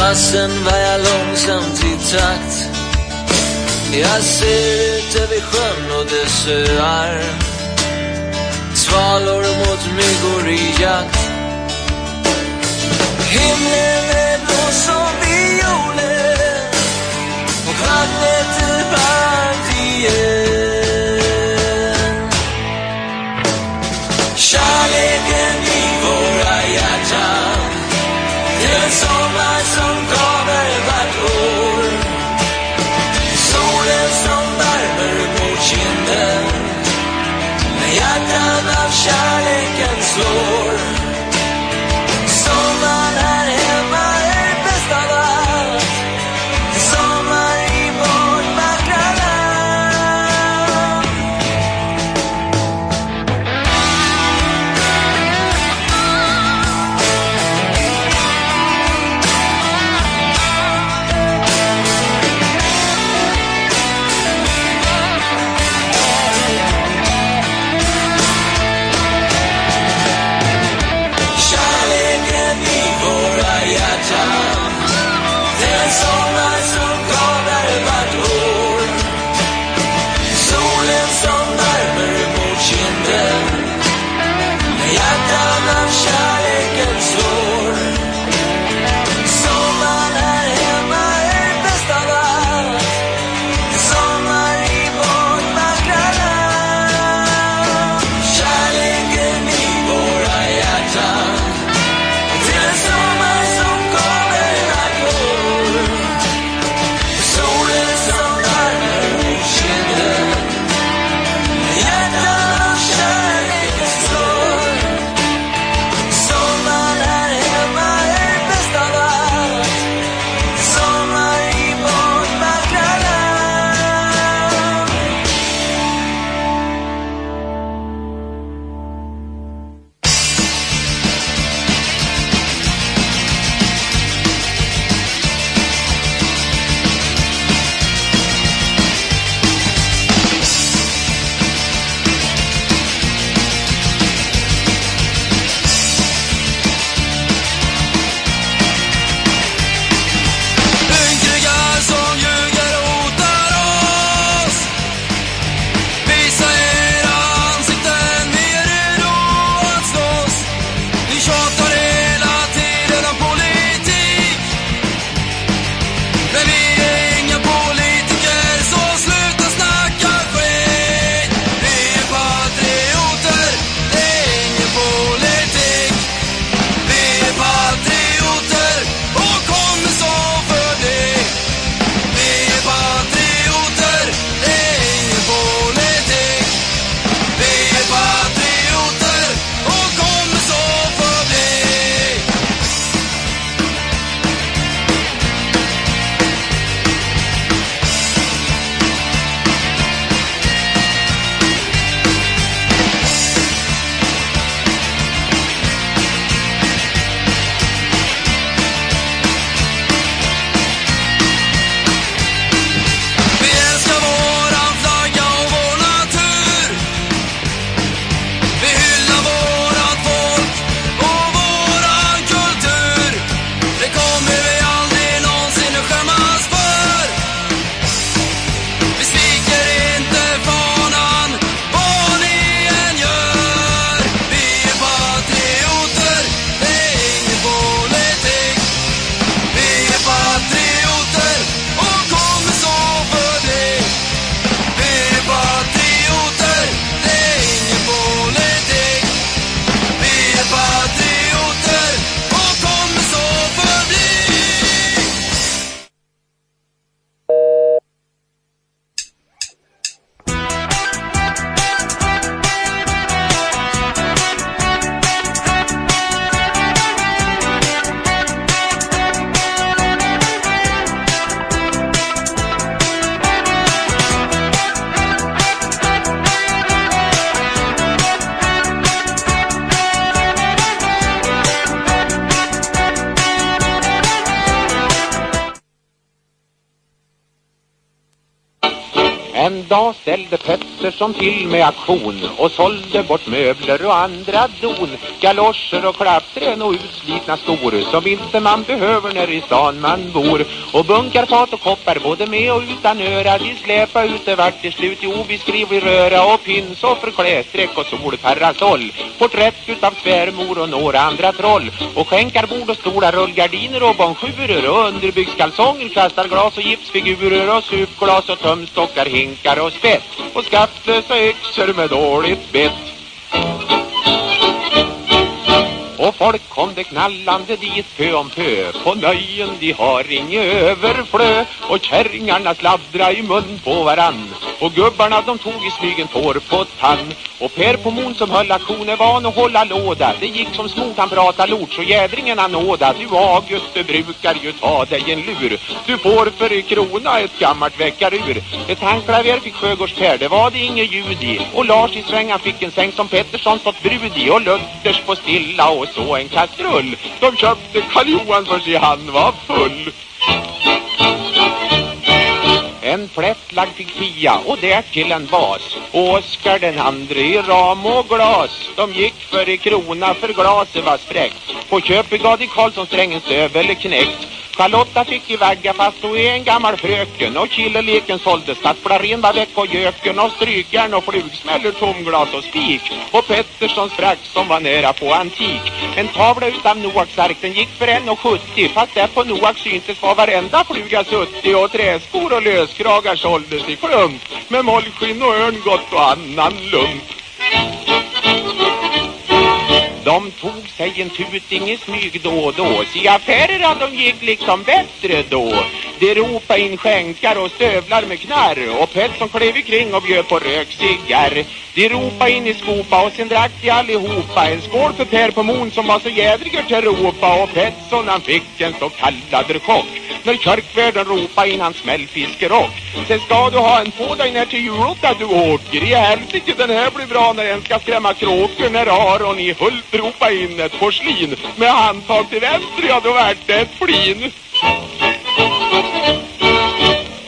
Passen vajar långsamt i takt. Jag ser ut över sjön och dess öar. Svalor mot myggor i jakt. Himlen är blå som violer och vattnet är varmt igen. shine. Som till med aktion och sålde bort möbler och andra don. Galoscher och klappträn och utslitna skor som inte man behöver när i stan man bor. Och bunkar, fat och koppar både med och utan öra. De släpa ut det vart till slut i obeskrivlig röra och pinsoffer, klästräck och solparasoll. Porträtt utav svärmor och några andra troll. Och skänkar bord och stolar, rullgardiner och bonjurer och underbyggskalsonger, kastarglas och gipsfigurer och supglas och tömstockar, hinkar och spett och skattlösa yxor med dåligt bett. Och folk kom det knallande dit pö om pö På nöjen de har inget överflö. Och kärringarna sladdra i mun på varann. Och gubbarna de tog i smygen tår på tann. Och Per på mon som höll aktioner van att hålla låda. Det gick som smort han prata lort så jädringen han nåda. Du August du brukar ju ta dig en lur. Du får för i krona ett gammalt väckarur. Ett handklaver fick Sjögårds Per det var det inget ljud i. Och Lars i svängan fick en säng som Pettersson stått brud i. Och Luthers på stilla och så en kastrull. De köpte Karl Johan för sig han var full. En plättlagd fick Pia och därtill en vas Och Oskar den andre i ram och glas. De gick för i krona för glaset var spräckt. På köpet gav de Karlsson strängen stövel knäckt. Charlotta fick i vagga fast hon är en gammal fröken. Och killeleken såldes tapplar ren var väck och göken Och strykjärn och flugsmäller tomglas och spik. Och Petterssons frack som var nära på antik. En tavla utav Noaks ark den gick för 1,70 Fast där på Noaks syntes var varenda fluga suttig Och träskor och löskragar såldes i klump Med mollskinn och örngott och annan lump de tog sig en tuting i smyg då och då. Se affärerna de gick liksom bättre då. De ropade in skänkar och stövlar med knarr. Och Petson klev kring och bjöd på rökcigarr. De ropade in i skopa och sen drack de allihopa. En skål för Per på mon som var så jädriger till ropa. Och Petson han fick en så kallad chock. När körkvärden ropa' in hans smällfiskerock. Sen ska du ha en på dig när till julotta du åker. I helsike den här blir bra när en ska skrämma kråkor När Aron i Hult ropa in ett porslin. Med handtag till vänster, ja då vart det ett flin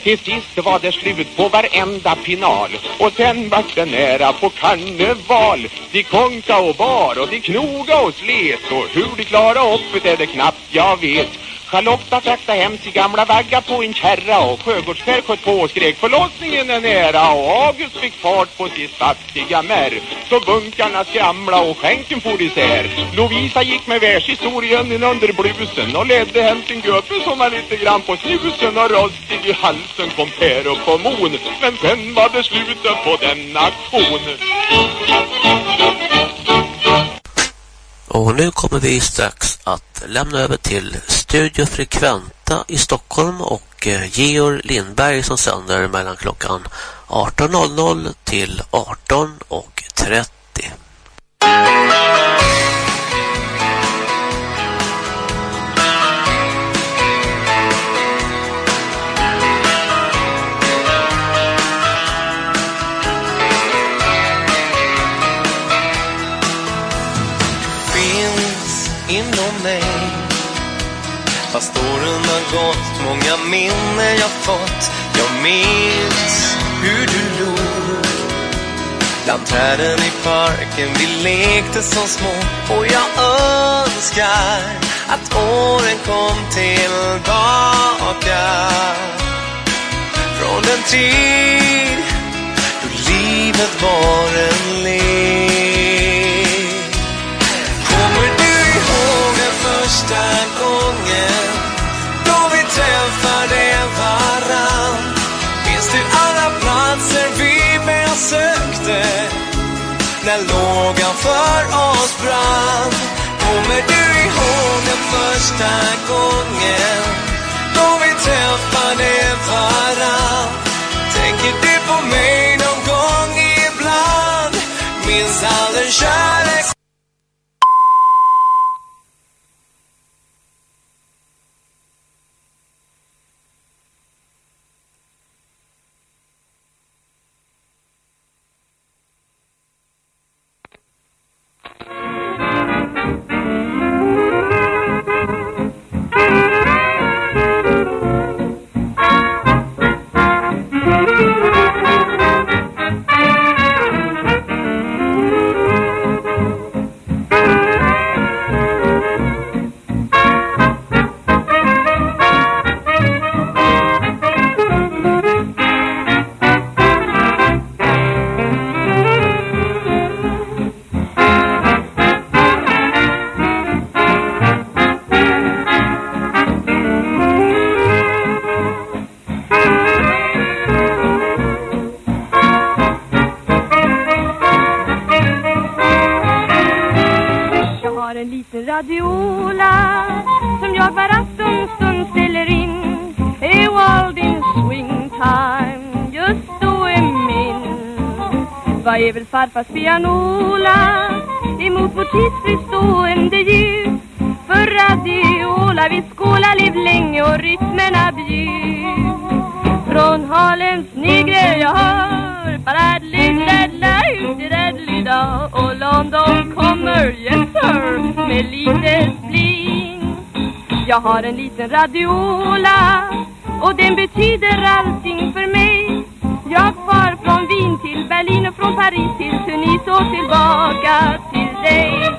till sist var det slut på varenda final. Och sen var det nära på karneval. De konka och bar och de knoga och slet. Och hur de klara upp det är det knappt jag vet. Charlotta fraktade hem sin gamla vagga på en kärra och Sjögårdskär sköt på och skrek förlossningen är nära och August fick fart på sitt fattiga mär. Så bunkarna skramla och skänken for isär. Lovisa gick med världshistorien in under blusen och ledde hem sin gubbe som var lite grann på snusen och rostig i halsen kom Per upp på mon. Men sen var det slutet på den aktion och nu kommer vi strax att lämna över till Studio Frekventa i Stockholm och eh, Georg Lindberg som sänder mellan klockan 18.00 till 18.30. Fast åren har gått, många minnen jag fått. Jag minns hur du log. Bland träden i parken, vi lekte som små. Och jag önskar att åren kom tillbaka. Från den tid då livet var en lek. När lågan för oss brann? Kommer du ihåg den första gången då vi träffade varann? Tänker du på mig någon gång ibland? Minns all den kärlek gladiola som jag varann stund ställer in är Waldins swingtime, just då är min. Vad är väl farfars pianola emot vår tidsfritt ljus? För radiola vi skålar liv länge och rytmerna bjud. Från Harlems nigger jag hör Paradlidladla utidadlida och London kommer yes sir med lite spling Jag har en liten radiola och den betyder allting för mig. Jag far från Wien till Berlin och från Paris till Tunis och tillbaka till dig.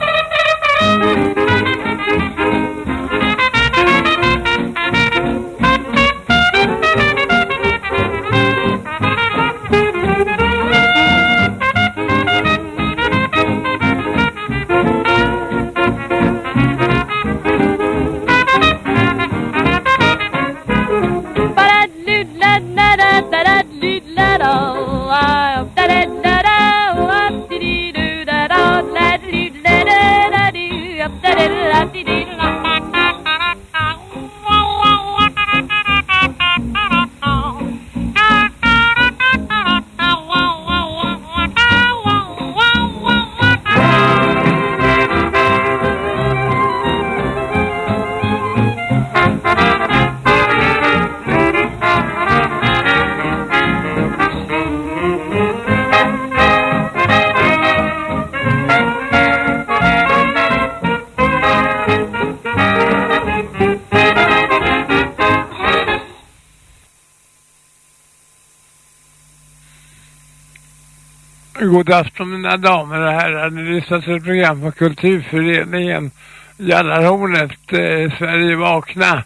God afton mina damer och herrar. Ni lyssnar till ett program på Kulturföreningen Jallarhornet, eh, Sverige vakna.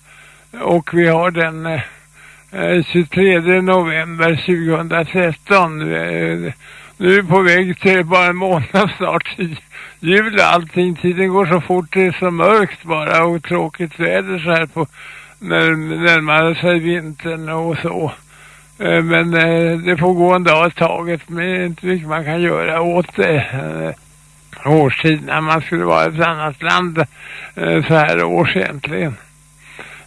Och vi har den eh, eh 23 november 2013. Eh, nu är vi på väg till bara en månad snart i jul. Allting, tiden går så fort, det är så mörkt bara och tråkigt väder så här på när närmare sig vintern och så. Eh, men eh, det får gå en dag i taget. Men det är inte mycket man kan göra åt eh, det. Årstid när man skulle vara i ett annat land så här års egentligen.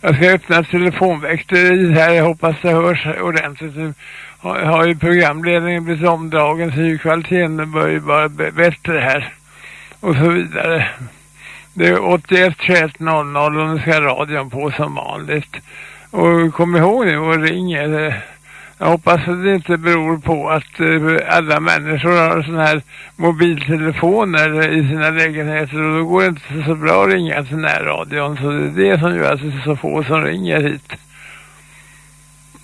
Jag ska öppna telefonväxteri här. Jag hoppas det hörs ordentligt. Nu har, har ju programledningen blivit omdragen så ljudkvaliteten bör ju vara bättre här. Och så vidare. Det är 81 21 00 och nu ska radion på som vanligt. Och kom ihåg nu och ring. eh, jag hoppas att det inte beror på att eh, alla människor har sådana här mobiltelefoner i sina lägenheter och då går det inte så bra att ringa till närradion så det är det som gör att det är så få som ringer hit.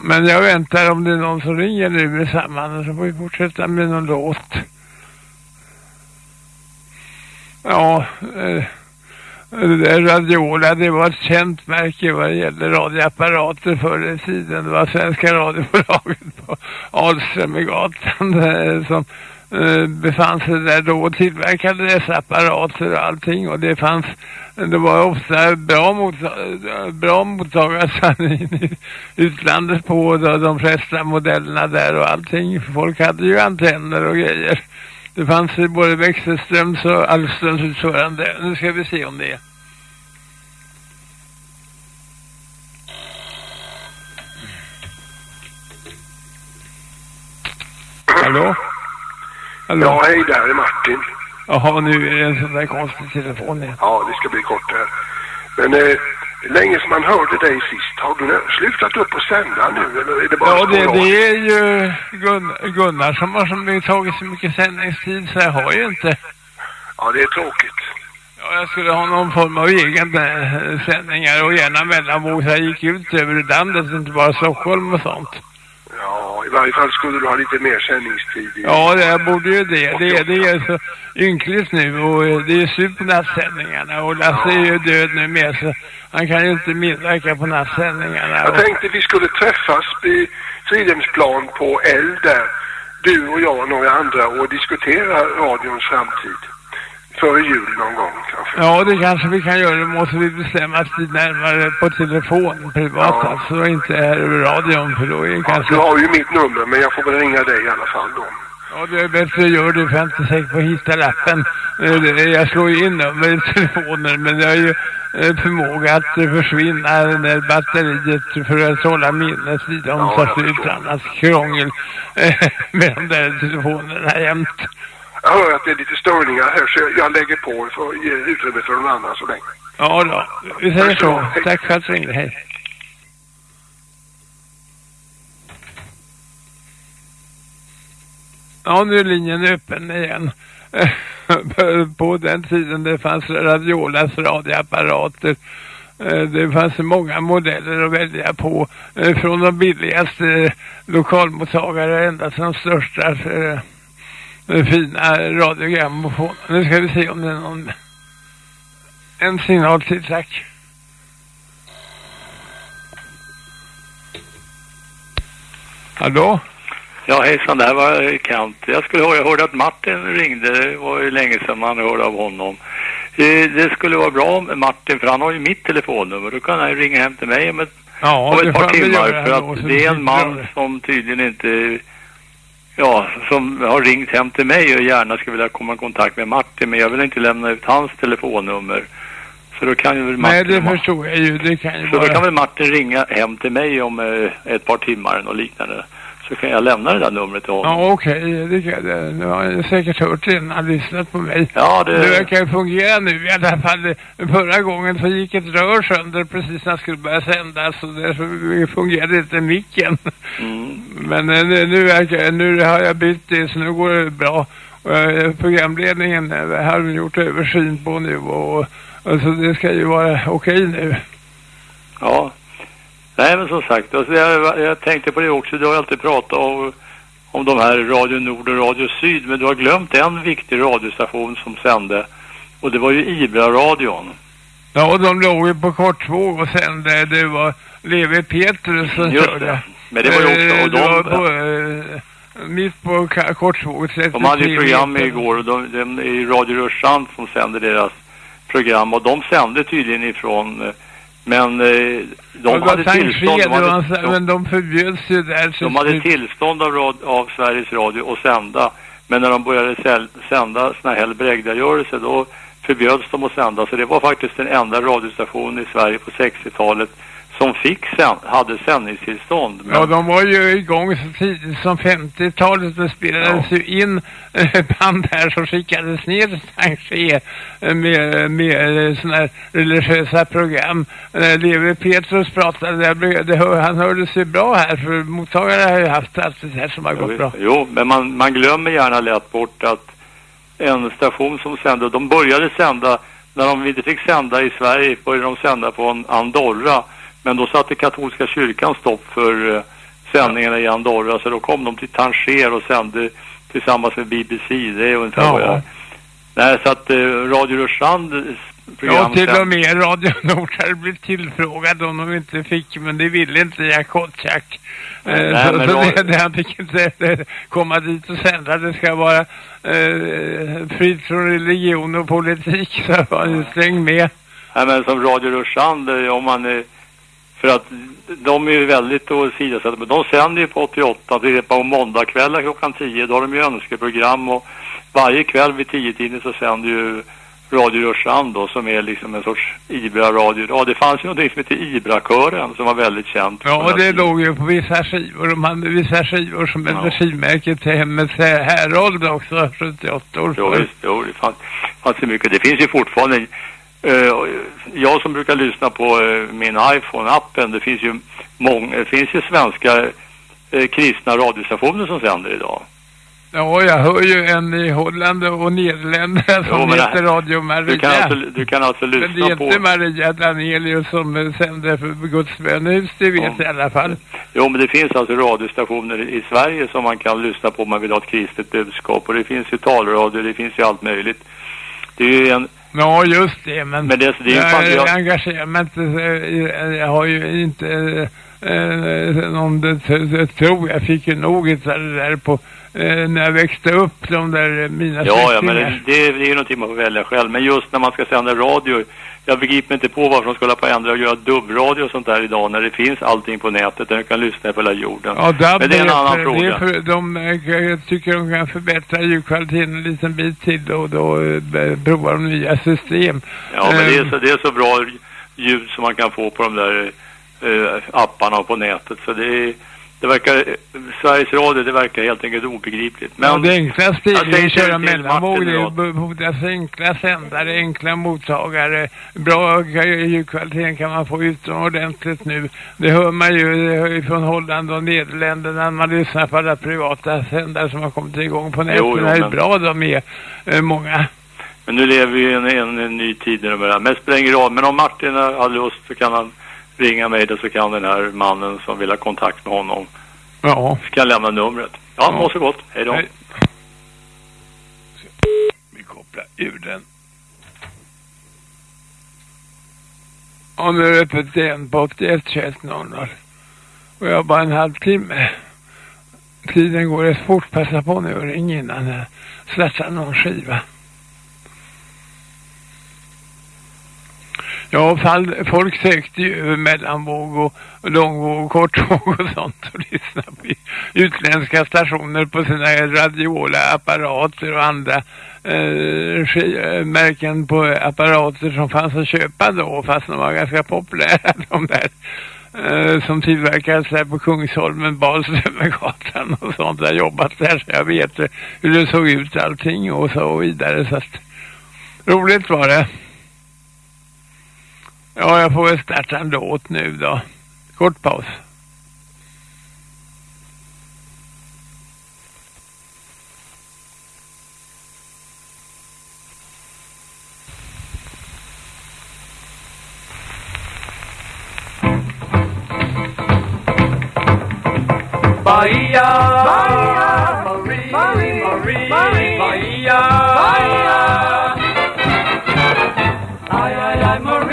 Men jag väntar om det är någon som ringer nu med samman så får vi fortsätta med någon låt. Ja, eh, det där Radiola, det var ett känt märke vad det gäller radioapparater förr i tiden. Det var Svenska radiobolaget på Alströmegatan eh, som eh, befann sig där då och tillverkade dessa apparater och allting. Och det fanns, det var ofta bra, mot, bra mottagare i utlandet på de flesta modellerna där och allting. Folk hade ju antenner och grejer. Det fanns både växelströms och allströms utförande. Nu ska vi se om det är. Hallå? Hallå? Ja, hej där, det är Martin. Jaha, nu är det en sån där konstig telefon. Ja, det ska bli kort här. Men eh, länge som man hörde dig sist, har du slutat upp och sända nu eller är det bara Ja, det, det är ju Gun, Gunnar som har som har tagit så mycket sändningstid så jag har ju inte. Ja, det är tråkigt. Ja, jag skulle ha någon form av egen äh, sändningar och gärna mellanvåg så jag gick ut över landet, inte bara Stockholm och sånt. Ja, i varje fall skulle du ha lite mer sändningstid. Ja, det borde ju det. Det, det är så ynkligt nu och det är slut på nattsändningarna och Lasse är ju död nu med så han kan ju inte medverka på nattsändningarna. Jag Och, tänkte vi skulle träffas i Fridhemsplan på L där. Du och jag och några andra och diskutera radions framtid. Före jul någon gång kanske. ja, det kanske vi kan göra. Då måste vi bestämma tid närmare på telefon, privat Ja. alltså, och inte här över radion för då är det kanske... du har ju mitt nummer men jag får väl ringa dig i alla fall då. Ja, det är bättre att göra det för jag är inte säker på att hitta lappen. Jag slår ju in nummer i telefonen men det har ju eh, förmåga att eh, försvinna när batteriet för att hålla minnet vid om Ja, så jag att det är annat krångel eh, med de där telefonerna jämt. Jag hör att det är lite störningar här så jag- jag lägger på för att ge utrymme för någon annan så länge. Ja då, vi säger så. Hej. Tack för att du ringde, hej. Ja, nu är linjen öppen igen. *laughs* På den tiden det fanns Radiolas radioapparater. Eh, Det fanns många modeller att välja på. eh, Från de billigaste eh, lokalmottagare ända till de största fina radiogrammofonerna. Nu ska vi se om det är någon en signal till, tack. Hallå? Ja, hejsan, det här var Kent. Jag skulle höra, jag hörde att Martin ringde, det var ju länge sedan man hörde av honom. Eh, Det skulle vara bra om Martin, för han har ju mitt telefonnummer, då kan han ringa hem till mig om ett, Ja, om ett par timmar. För att det är en man som tydligen inte, ja, som har ringt hem till mig och gärna skulle vilja komma i kontakt med Martin, men jag vill inte lämna ut hans telefonnummer. Så då kan ju väl Nej, Martin... det förstår jag ju. Det kan ju Så då kan väl Martin ringa hem till mig om eh, ett par timmar och liknande. Så kan jag lämna det där numret till honom. Ja, okej. Det. Nu har jag säkert hört det han lyssnat på mig. Ja, det- Det verkar ju fungera nu i alla fall. Förra gången så gick ett rör sönder precis när jag skulle börja sända så det så fungerade inte micken. Mm. Men eh, nu, nu, verkar, nu har jag bytt det så nu går det bra. Och, eh, programledningen eh, har de gjort översyn på nu och, och så det ska ju vara okej nu. Ja. Nej, men som sagt, alltså jag, jag tänkte på det också. Du har alltid pratat om, om de här Radio Nord och Radio Syd, men du har glömt en viktig radiostation som sände. Och det var ju Ibra-radion. Ja, och de låg ju på kortvåg och sen det, var Levi Petrus som Just det. Men det var ju också- Eh, och de- på, eh, mitt på kortvåget. De hade ju 33 program meter. igår och de, de, i Radio Rörstrand som sände deras program och de sände tydligen ifrån eh, men eh, de hade tillstånd de hade, de, men de förbjöds ju där. de hade slut. tillstånd av, rad, av Sveriges Radio att sända men när de började säl, sända såna här helbrägdagörelse då förbjöds de att sända så det var faktiskt den enda radiostationen i Sverige på 60-talet som fick hade sändningstillstånd. Men, Ja, de var ju igång så tidigt som 50-talet. Det spelades ju in eh, band här som skickades ner Tangshed eh, med, med eh, såna här religiösa program. Levi Petrus pratade, det, han hörde sig bra här för mottagare har ju haft allt det här som har Ja, gått bra. Jo, men man, man glömmer gärna lätt bort att en station som sände, de började sända, när de inte fick sända i Sverige började de sända på en Andorra. Men då satte katolska kyrkan stopp för eh, sändningarna i Andorra så då kom de till Tanger och sände tillsammans med BBC. Det är ungefär Ja. vad jag... Nej, så att eh, Radio Rörstrands program... Ja, till och med Radio Nord hade blivit tillfrågad om de inte fick, men det ville inte Jack Kotschack. Eh, så men så det, det, han fick inte eh, komma dit och sända. Det ska vara eh, fritt från religion och politik, så var han ju sträng med. Nej, men som Radio Rörstrand, eh, om man... eh, För att de är ju väldigt åsidosatta, men de sänder ju på 88, till exempel på måndagkvällar klockan 10, då har de ju önskeprogram och varje kväll vid 10-tiden så sänder ju Radio Rörstrand då, som är liksom en sorts Ibra-radio. Ja, det fanns ju någonting som heter Ibra-kören som var väldigt känt. Ja, och det låg ju på vissa skivor. De hade vissa skivor som ett regimärke till hemmets Herold också, 78 år Jo, visst, jo, det fanns, fanns ju mycket. Det finns ju fortfarande, jag som brukar lyssna på eh, min iPhone-appen, det finns ju många, det finns ju svenska eh, kristna radiostationer som sänder idag. Ja, jag hör ju en i Holland och Nederländerna Jo, som det- heter Radio Maria. Du kan alltså, du kan alltså Men det lyssna är på... inte Maria Danielius som eh, sänder för Guds bönehus, det vet jag i alla fall. Jo, men det finns alltså radiostationer i Sverige som man kan lyssna på om man vill ha ett kristet budskap. Och det finns ju talradio, det finns ju allt möjligt. Det är ju en... Ja, just det, men, Men det, det är ju jag engagerar mig inte. eh, Jag har ju inte eh, någon, det, det, tror jag fick ju nog ett där på eh, när jag växte upp, de där eh, mina Ja, ja, men det, det är ju någonting man får välja själv. Men just när man ska sända radio, jag begriper inte på varför de ska hålla på och ändra och göra dubbradio och sånt där idag när det finns allting på nätet där du kan lyssna på hela jorden. Ja, dubb men det är en annan fråga. Det är för, de, eh, jag tycker de kan förbättra ljudkvaliteten en liten bit till och då eh, provar de nya system. Ja, men det är, Ehm, så, det är så bra ljud som man kan få på de där eh, apparna och på nätet. Så det, är, det verkar, Sveriges Radio, det verkar helt enkelt obegripligt. Men ja, det enklaste är att köra mellanvåg. Det är befordras enkla sändare, enkla mottagare. Bra ljudkvalitet kan man få utomordentligt nu. Det hör man ju det hör från Holland och Nederländerna när man lyssnar på alla privata sändare som har kommit igång på nätet. Jo, jo, hur men- bra de är, eh, många. Men nu lever vi i en, en, en ny tid med det här. Spelar ingen roll. Men om Martin har lust så kan han ringa mig då så kan den här mannen som vill ha kontakt med honom Ja. kan lämna numret. Ja, må så gott. Hej då. Hej. Vi kopplar ur den. Och nu är det öppet igen på 81 21 00. Och jag har bara en halvtimme. Tiden går rätt fort. Passa på nu och ring innan jag släpper någon skiva. Ja, fall, folk sökte ju över mellanvåg och, och långvåg och kortvåg och sånt och lyssnade på utländska stationer på sina radiola apparater och andra eh, märken på apparater som fanns att köpa då fast de var ganska populära *laughs* de där eh, som tillverkades där på Kungsholmen, Balströmegatan och sånt. där har jobbat där så jag vet hur det såg ut allting och så vidare så att roligt var det. Ja, jag får väl starta en låt nu då. Kort paus. Bahia, Bahia, Marie, Marie, Marie, Bahia, Bahia.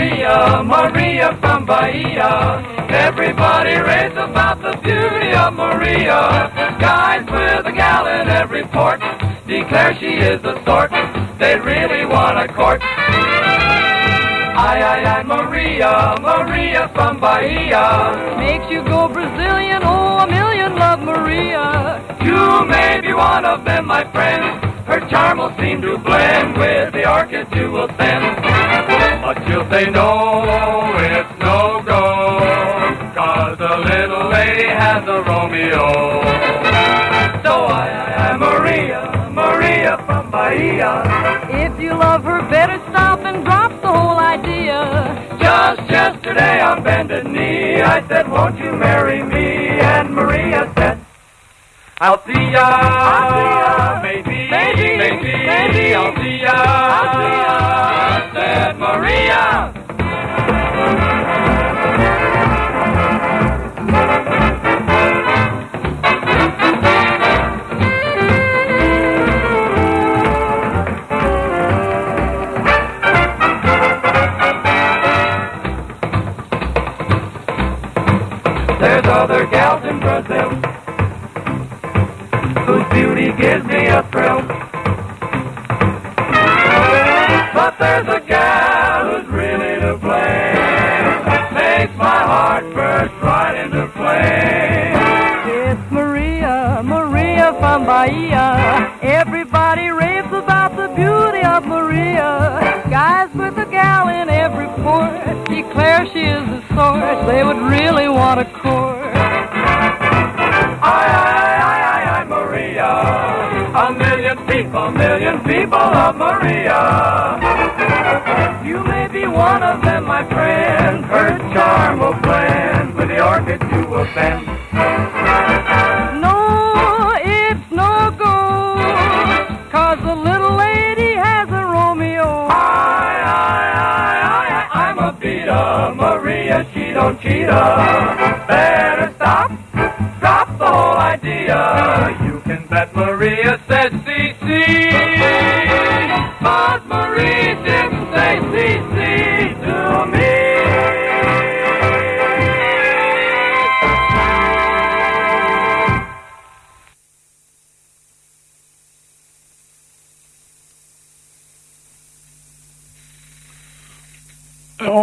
Maria, Maria from Bahia. Everybody raves about the beauty of Maria. Guys with a gal in every port declare she is the sort they really want a court. Ay, ay, ay, Maria, Maria from Bahia. Makes you go Brazilian, oh, a million love Maria. You may be one of them, my friend. Charm seem to blend with the orchid you will send. But you'll say no, it's no go. Cause the little lady has a Romeo. So I, I, I, Maria, Maria from Bahia. If you love her, better stop and drop the whole idea. Just yesterday on bended knee, I said, won't you marry me? And Maria said, I'll see ya. I'll see ya. Other gals in Brazil whose beauty gives me a thrill. Bahia. Everybody raves about the beauty of Maria. Guys with a gal in every port declare she is the sort they would really want a court. Aye, aye, aye, aye, aye, Maria. A million people, million people love Maria. You may be one of them, my friend. Her charm will blend with the orchid you will bend. Maria,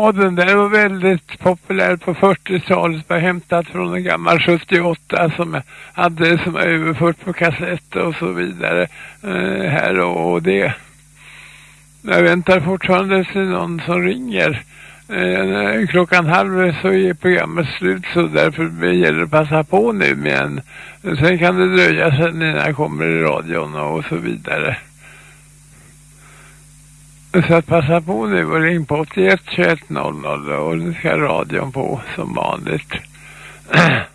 Ja, den där var väldigt populär på 40-talet. Var hämtat från en gammal 78 som jag hade som jag överfört på kassett och så vidare. Eh, här och, och det. Jag väntar fortfarande till någon som ringer. Eh, klockan halv så är programmet slut så därför gäller det att passa på nu men sen kan det dröja sen när jag kommer i radion och så vidare. Så att passa på nu och ring på 81 21 00 och nu ska radion på som vanligt. *clears throat*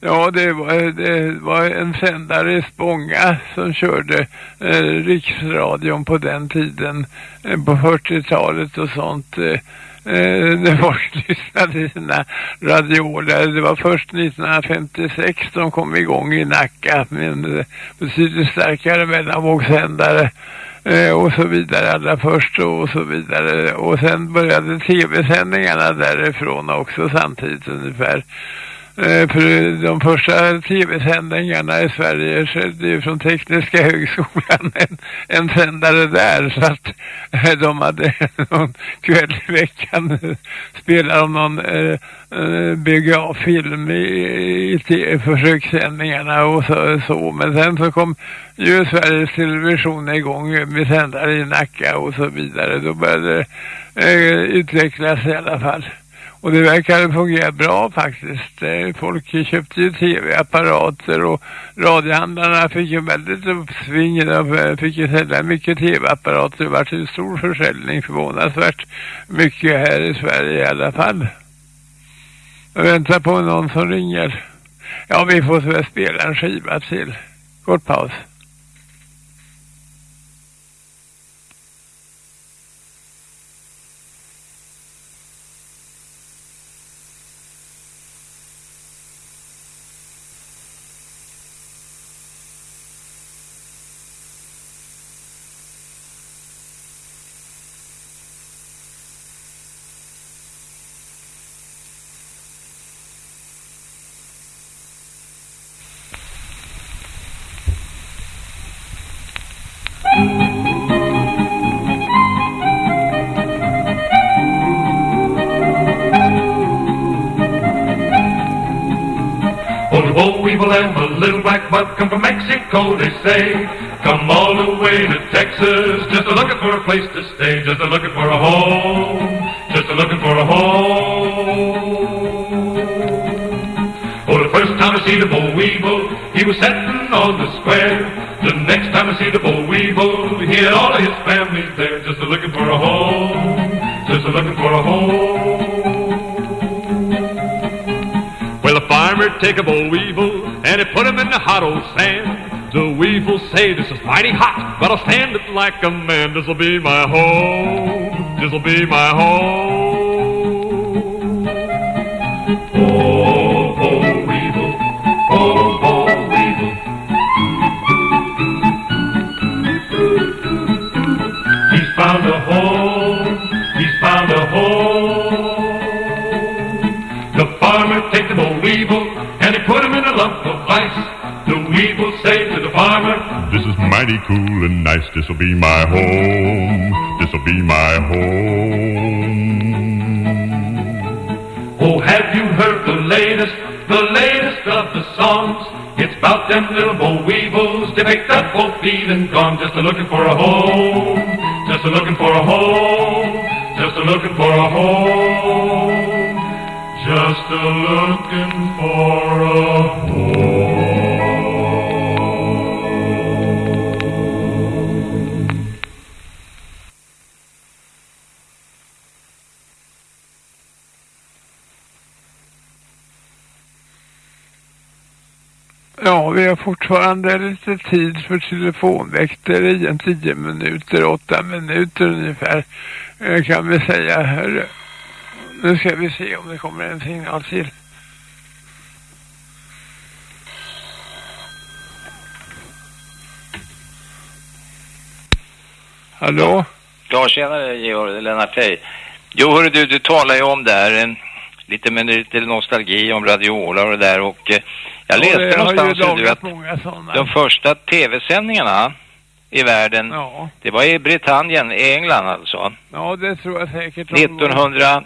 Ja, det var, det var en sändare i Spånga som körde eh, riksradion på den tiden eh, på 40-talet och sånt. Eh, eh det när folk *laughs* lyssnade i sina radioler. Det var först 1956 de kom igång i Nacka med en betydligt starkare mellanvågssändare Eh, och så vidare allra först och så vidare. Och sen började tv-sändningarna därifrån också samtidigt ungefär. Eh, för de första tv-sändningarna i Sverige skedde ju från Tekniska högskolan en, en sändare där så att eh, de hade *laughs* någon kväll i veckan eh, spelade om någon eh, eh, biograffilm i, i, i försökssändningarna och så, så. Men sen så kom ju Sveriges Television igång med sändare i Nacka och så vidare. Då började det eh, utvecklas i alla fall. Och det verkar fungera bra faktiskt. Eh, Folk köpte ju tv-apparater och radiohandlarna fick ju väldigt uppsving. De eh, fick ju sälja mycket tv-apparater. Det var en stor försäljning förvånansvärt mycket här i Sverige i alla fall. Jag väntar på någon som ringer. Ja, vi får spela en skiva till. Kort paus. For a home. Well, the farmer take a boll weevil and he put him in the hot old sand. The weevil say, this is mighty hot, but I'll stand it like a man. This'll be my home, this'll be my home. This'll be my home. This'll be my home. Oh, have you heard the latest, the latest of the songs? It's about them little boll weevils. They picked up both feet and gone just a looking for a home. Just a looking for a home. Just a looking for a home. Just a looking for a home. Fortfarande är fortfarande lite tid för telefonväktare i 10 minuter, 8 minuter ungefär kan vi säga. Hörru. Nu ska vi se om det kommer en signal till. Hallå? Ja, tjenare Georg, Lennart hej. Jo, hörru du, du talar ju om där en, lite med lite nostalgi om radiola och det där och eh, jag Ja, läste har ju någonstans du lagat att många sådana. de första tv-sändningarna i världen. Ja. Det var i Britannien, i England alltså. Ja, det tror jag säkert. de- 1920,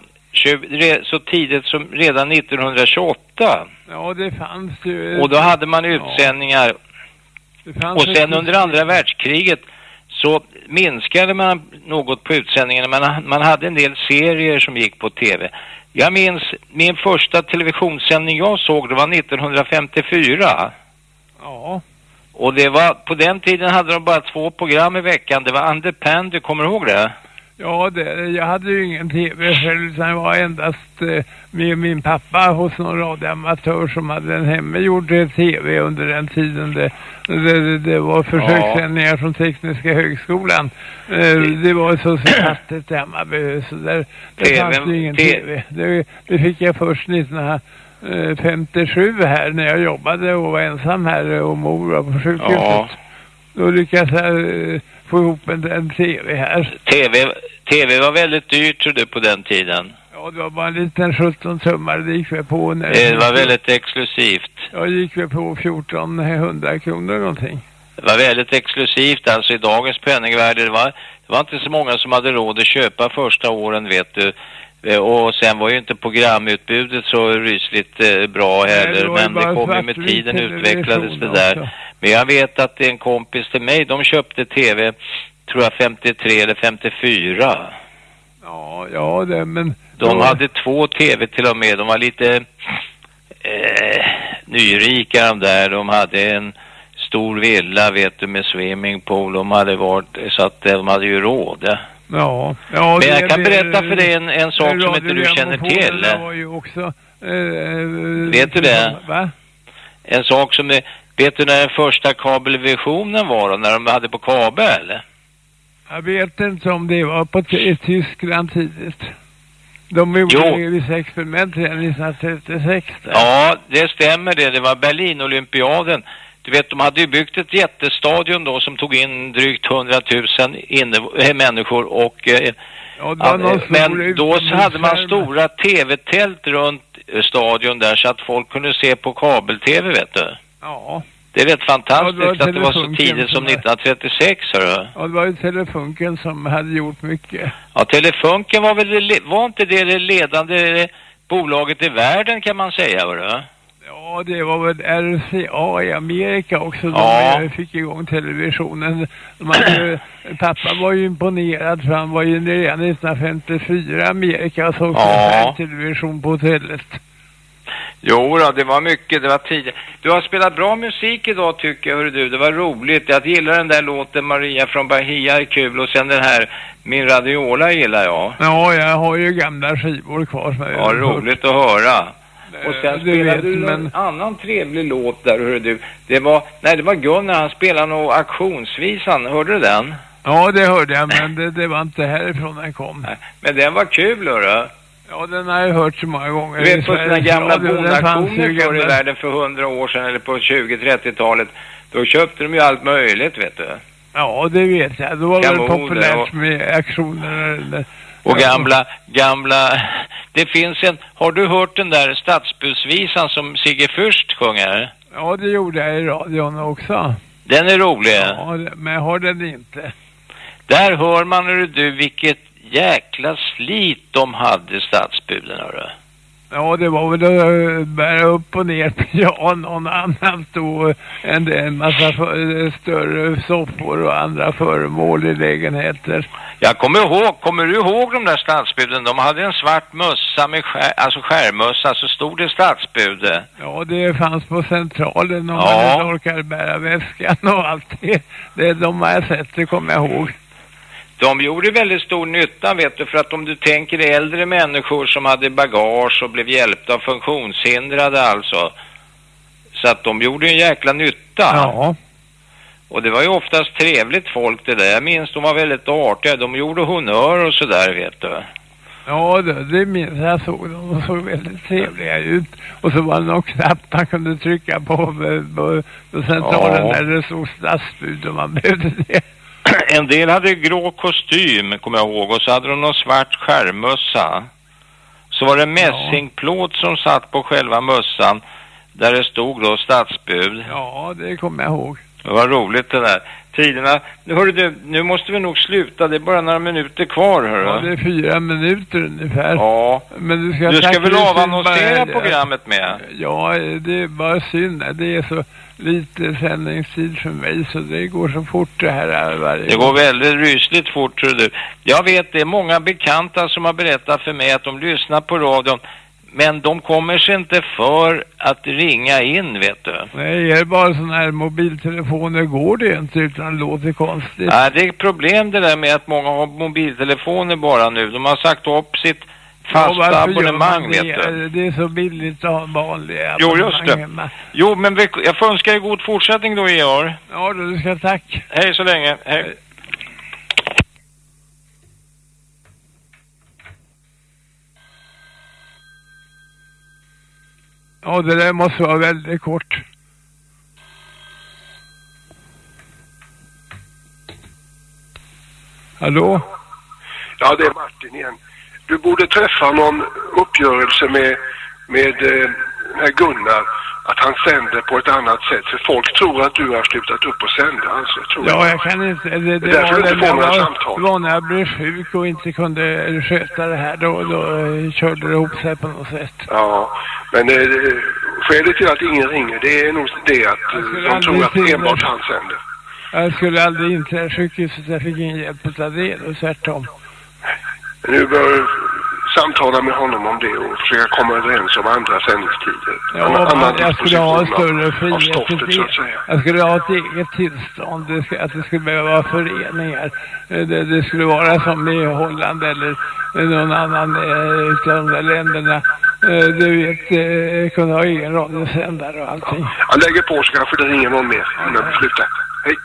re- så tidigt som redan 1928. Ja, det fanns ju... Och då hade man utsändningar. fanns Och sen under andra världskriget så minskade man något på utsändningarna. Man, man hade en del serier som gick på tv. Jag minns min första televisionssändning jag såg, det var 1954. Ja. Och det var, på den tiden hade de bara två program i veckan. Det var Under kommer du ihåg det? Ja, det, jag hade ju ingen tv själv utan jag var endast eh, med min pappa hos någon radioamatör som hade en hemmagjord eh, tv under den tiden. Det, det, det, var försökssändningar från Tekniska högskolan. Eh, det var så fattigt i Hammarby så där, det TV fanns ju ingen tv. Det, det fick jag först 1957 här när jag jobbade och var ensam här och mor var på sjukhuset. Ja. Då lyckades jag eh, få ihop en, en tv här. TV, TV var väldigt dyrt tror du på den tiden. Ja, det var bara en liten 17-tummare. Det gick väl på... När Det var väldigt exklusivt. Jag gick väl på 1400 kronor någonting. Det var väldigt exklusivt alltså i dagens penningvärde. Det var, det var inte så många som hade råd att köpa första åren vet du. Eh, Och sen var ju inte programutbudet så rysligt eh, bra Nej, det heller. ju Men det kom ju med tiden utvecklades det också. där. Men jag vet att en kompis till mig, de köpte tv, tror jag 53 eller 54. Ja, ja det, men... De Ja. hade två tv till och med. De var lite eh, nyrika de där. De hade en stor villa vet du med swimmingpool. De hade varit så att de hade ju råd. Ja, ja Men jag det- kan berätta för dig en, en sak som inte du känner till. var ju också... Eh, Vet du det? Va? En sak som är, vet du när den första kabelvisionen var då? När de hade på kabel? Jag vet inte om det var på i Tyskland tidigt. De gjorde Jo. ju vissa experiment redan 1936. där. Ja, det stämmer det. Det var Berlinolympiaden. Du vet, de hade ju byggt ett jättestadion då som tog in drygt 100 000 innev- äh, människor och... Eh, Ja, någon men stor då så hade man stora tv-tält runt eh, stadion där så att folk kunde se på kabel-tv, vet du. Ja. Det är rätt fantastiskt Ja, det att det var så tidigt som som var- 1936, hörru. Ja, det var ju Telefunken som hade gjort mycket. Ja, Telefunken var väl, var inte det det ledande bolaget i världen kan man säga, hörru? Ja, det var väl RCA i Amerika också. Ja. De eh, fick igång televisionen. Ju- pappa var ju imponerad för han var ju redan 1954 i Amerika och såg Ja. television på hotellet. Jo då, det var mycket, det var tidigt. Du har spelat bra musik idag tycker jag, hörru du. Det var roligt. Jag gillar den där låten Maria från Bahia är kul och sen den här Min Radiola gillar jag. Ja, jag har ju gamla skivor kvar som jag Ja, har hört. roligt att höra. Och sen du spelade vet, du men- en annan trevlig låt där, hörru du. Det var, nej det var Gunnar, han spelade nog auktionsvisan, hörde du den? Ja, det hörde jag, men det, det var inte härifrån den kom. Men den var kul, hörru. Ja, den har jag hört så många gånger. Du vet på Sveriges gamla bondauktioner förr i världen för hundra år sedan eller på 20-30-talet. Då köpte de ju allt möjligt, vet du. Ja, det vet jag. Det var väl Gamoder populärt med aktioner. Eller... Och gamla, gamla... Det finns en... Har du hört den där stadsbusvisan som Sigge Fürst sjunger? Ja, det gjorde jag i radion också. Den är rolig. Ja, men jag har den inte. Där hör man, hörru du, vilket jäkla slit de hade, stadsbuden, hörru. Ja, det var väl att eh, bära upp och ner pianon och annat då. En, en massa för, eh, större soffor och andra föremål i lägenheter. Jag kommer ihåg, kommer du ihåg de där stadsbuden? De hade en svart mössa med skär, alltså skärmössa, så stod det stadsbud. Ja, det fanns på centralen om Ja. man inte orkar bära väskan och allt det. det de har jag sett, det kommer jag ihåg. De gjorde väldigt stor nytta vet du, för att om du tänker äldre människor som hade bagage och blev hjälpta av funktionshindrade alltså. Så att de gjorde en jäkla nytta. Ja. Och det var ju oftast trevligt folk det där. Jag minns de var väldigt artiga. De gjorde honör och sådär vet du. Ja, det, det minns jag. såg dem. De såg väldigt trevliga ut. Och så var det någon knapp man kunde trycka på på, på, centralen Ja. där det stod stadsbud om man behövde det. *clears throat* En del hade grå kostym, kommer jag ihåg, och så hade de någon svart skärmmössa. Så var det mässingplåt som satt på själva mössan, där det stod då stadsbud. Ja, det kommer jag ihåg. Det var roligt det där. Tiderna. Nu hörru du, nu måste vi nog sluta. Det är bara några minuter kvar hörru. Ja, det är fyra minuter ungefär. Ja. Men du ska, Du ska väl avannonsera bara- programmet med? Ja, det är bara synd. Det är så lite sändningstid för mig så det går så fort det här varje Det går väldigt rysligt fort tror du. Jag vet det är många bekanta som har berättat för mig att de lyssnar på radion. Men de kommer sig inte för att ringa in vet du. Nej, är det bara sådana här mobiltelefoner går det inte utan det låter konstigt. Ja, det är problem det där med att många har mobiltelefoner bara nu. De har sagt upp sitt fasta gör abonnemang man vet du. Det är så billigt att ha vanliga Jo, just det. Jo, men vi, jag får önska dig god fortsättning då, Georg. Ja, du ska tack. Hej så länge. Hej. Ja, det där måste vara väldigt kort. Hallå? Ja, det är Martin igen. Du borde träffa någon uppgörelse med, med eh, Gunnar att han sänder på ett annat sätt. För folk tror att du har slutat upp och sända. Alltså, tror Ja, jag kan inte. Det, det, Det var inte får några samtal. var när jag blev sjuk och inte kunde sköta det här. Då, då eh, körde det ihop sig på något sätt. Ja, men eh, skälet till att ingen ringer det är nog det att eh, de tror att enbart han sänder. Jag skulle aldrig inträda sjukhuset. Jag fick ingen hjälp av det. Och tvärtom. Nu bör samtala med honom om det och försöka komma överens om andra sändningstider. Ja, men annan jag skulle ha en större frihet. stoftet, så att säga. Jag skulle ha ett eget tillstånd. Det ska, att det skulle behöva vara föreningar. Eh, Det, det skulle vara som i Holland eller någon annan eh, utav de där länderna. Eh, Du vet, eh, kunna ha egen radiosändare och allting. Han lägger på så kanske det ringer någon mer innan vi slutar. Hej.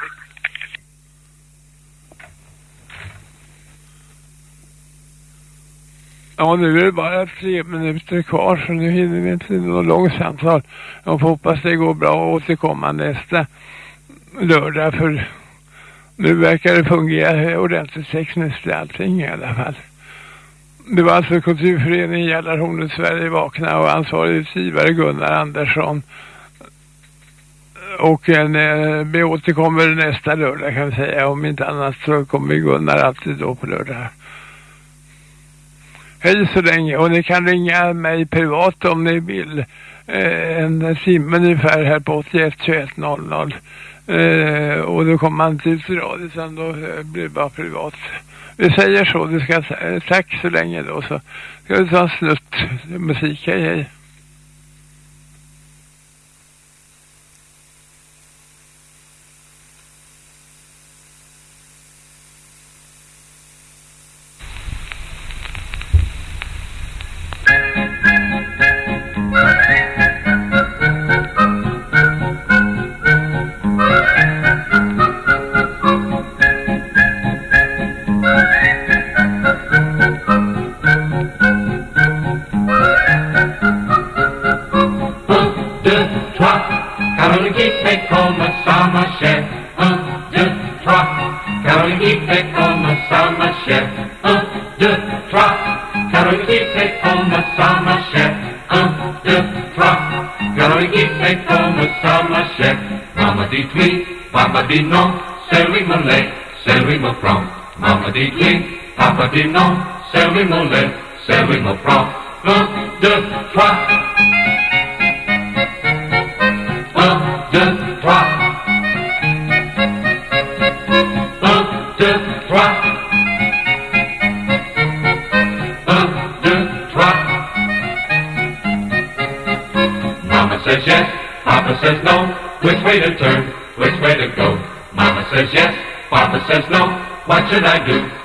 Ja, nu är det bara tre minuter kvar så nu hinner vi inte något långt samtal. Jag får hoppas det går bra att återkomma nästa lördag för nu verkar det fungera ordentligt tekniskt allting i alla fall. Det var alltså Kulturföreningen Gällarhornet Sverige Vakna och ansvarig utgivare Gunnar Andersson. Och en, eh, vi återkommer nästa lördag kan vi säga. Om inte annat så kommer Gunnar alltid då på lördag. Hej så länge och ni kan ringa mig privat om ni vill. Eh, en timme ungefär här på 81 21 00. Eh, och då kommer man inte ut i radio utan då eh, blir det bara privat. Vi säger så, du ska, tack så länge då så ska vi ta en snutt musik, hej hej. Lui mon lait, mon franc. Un, deux, trois. Un, deux, trois. Un, deux, trois. Un, deux, trois. Mama says yes, Papa says no. Which way to turn? Which way to go? Mama says yes, Papa says no. What should I do?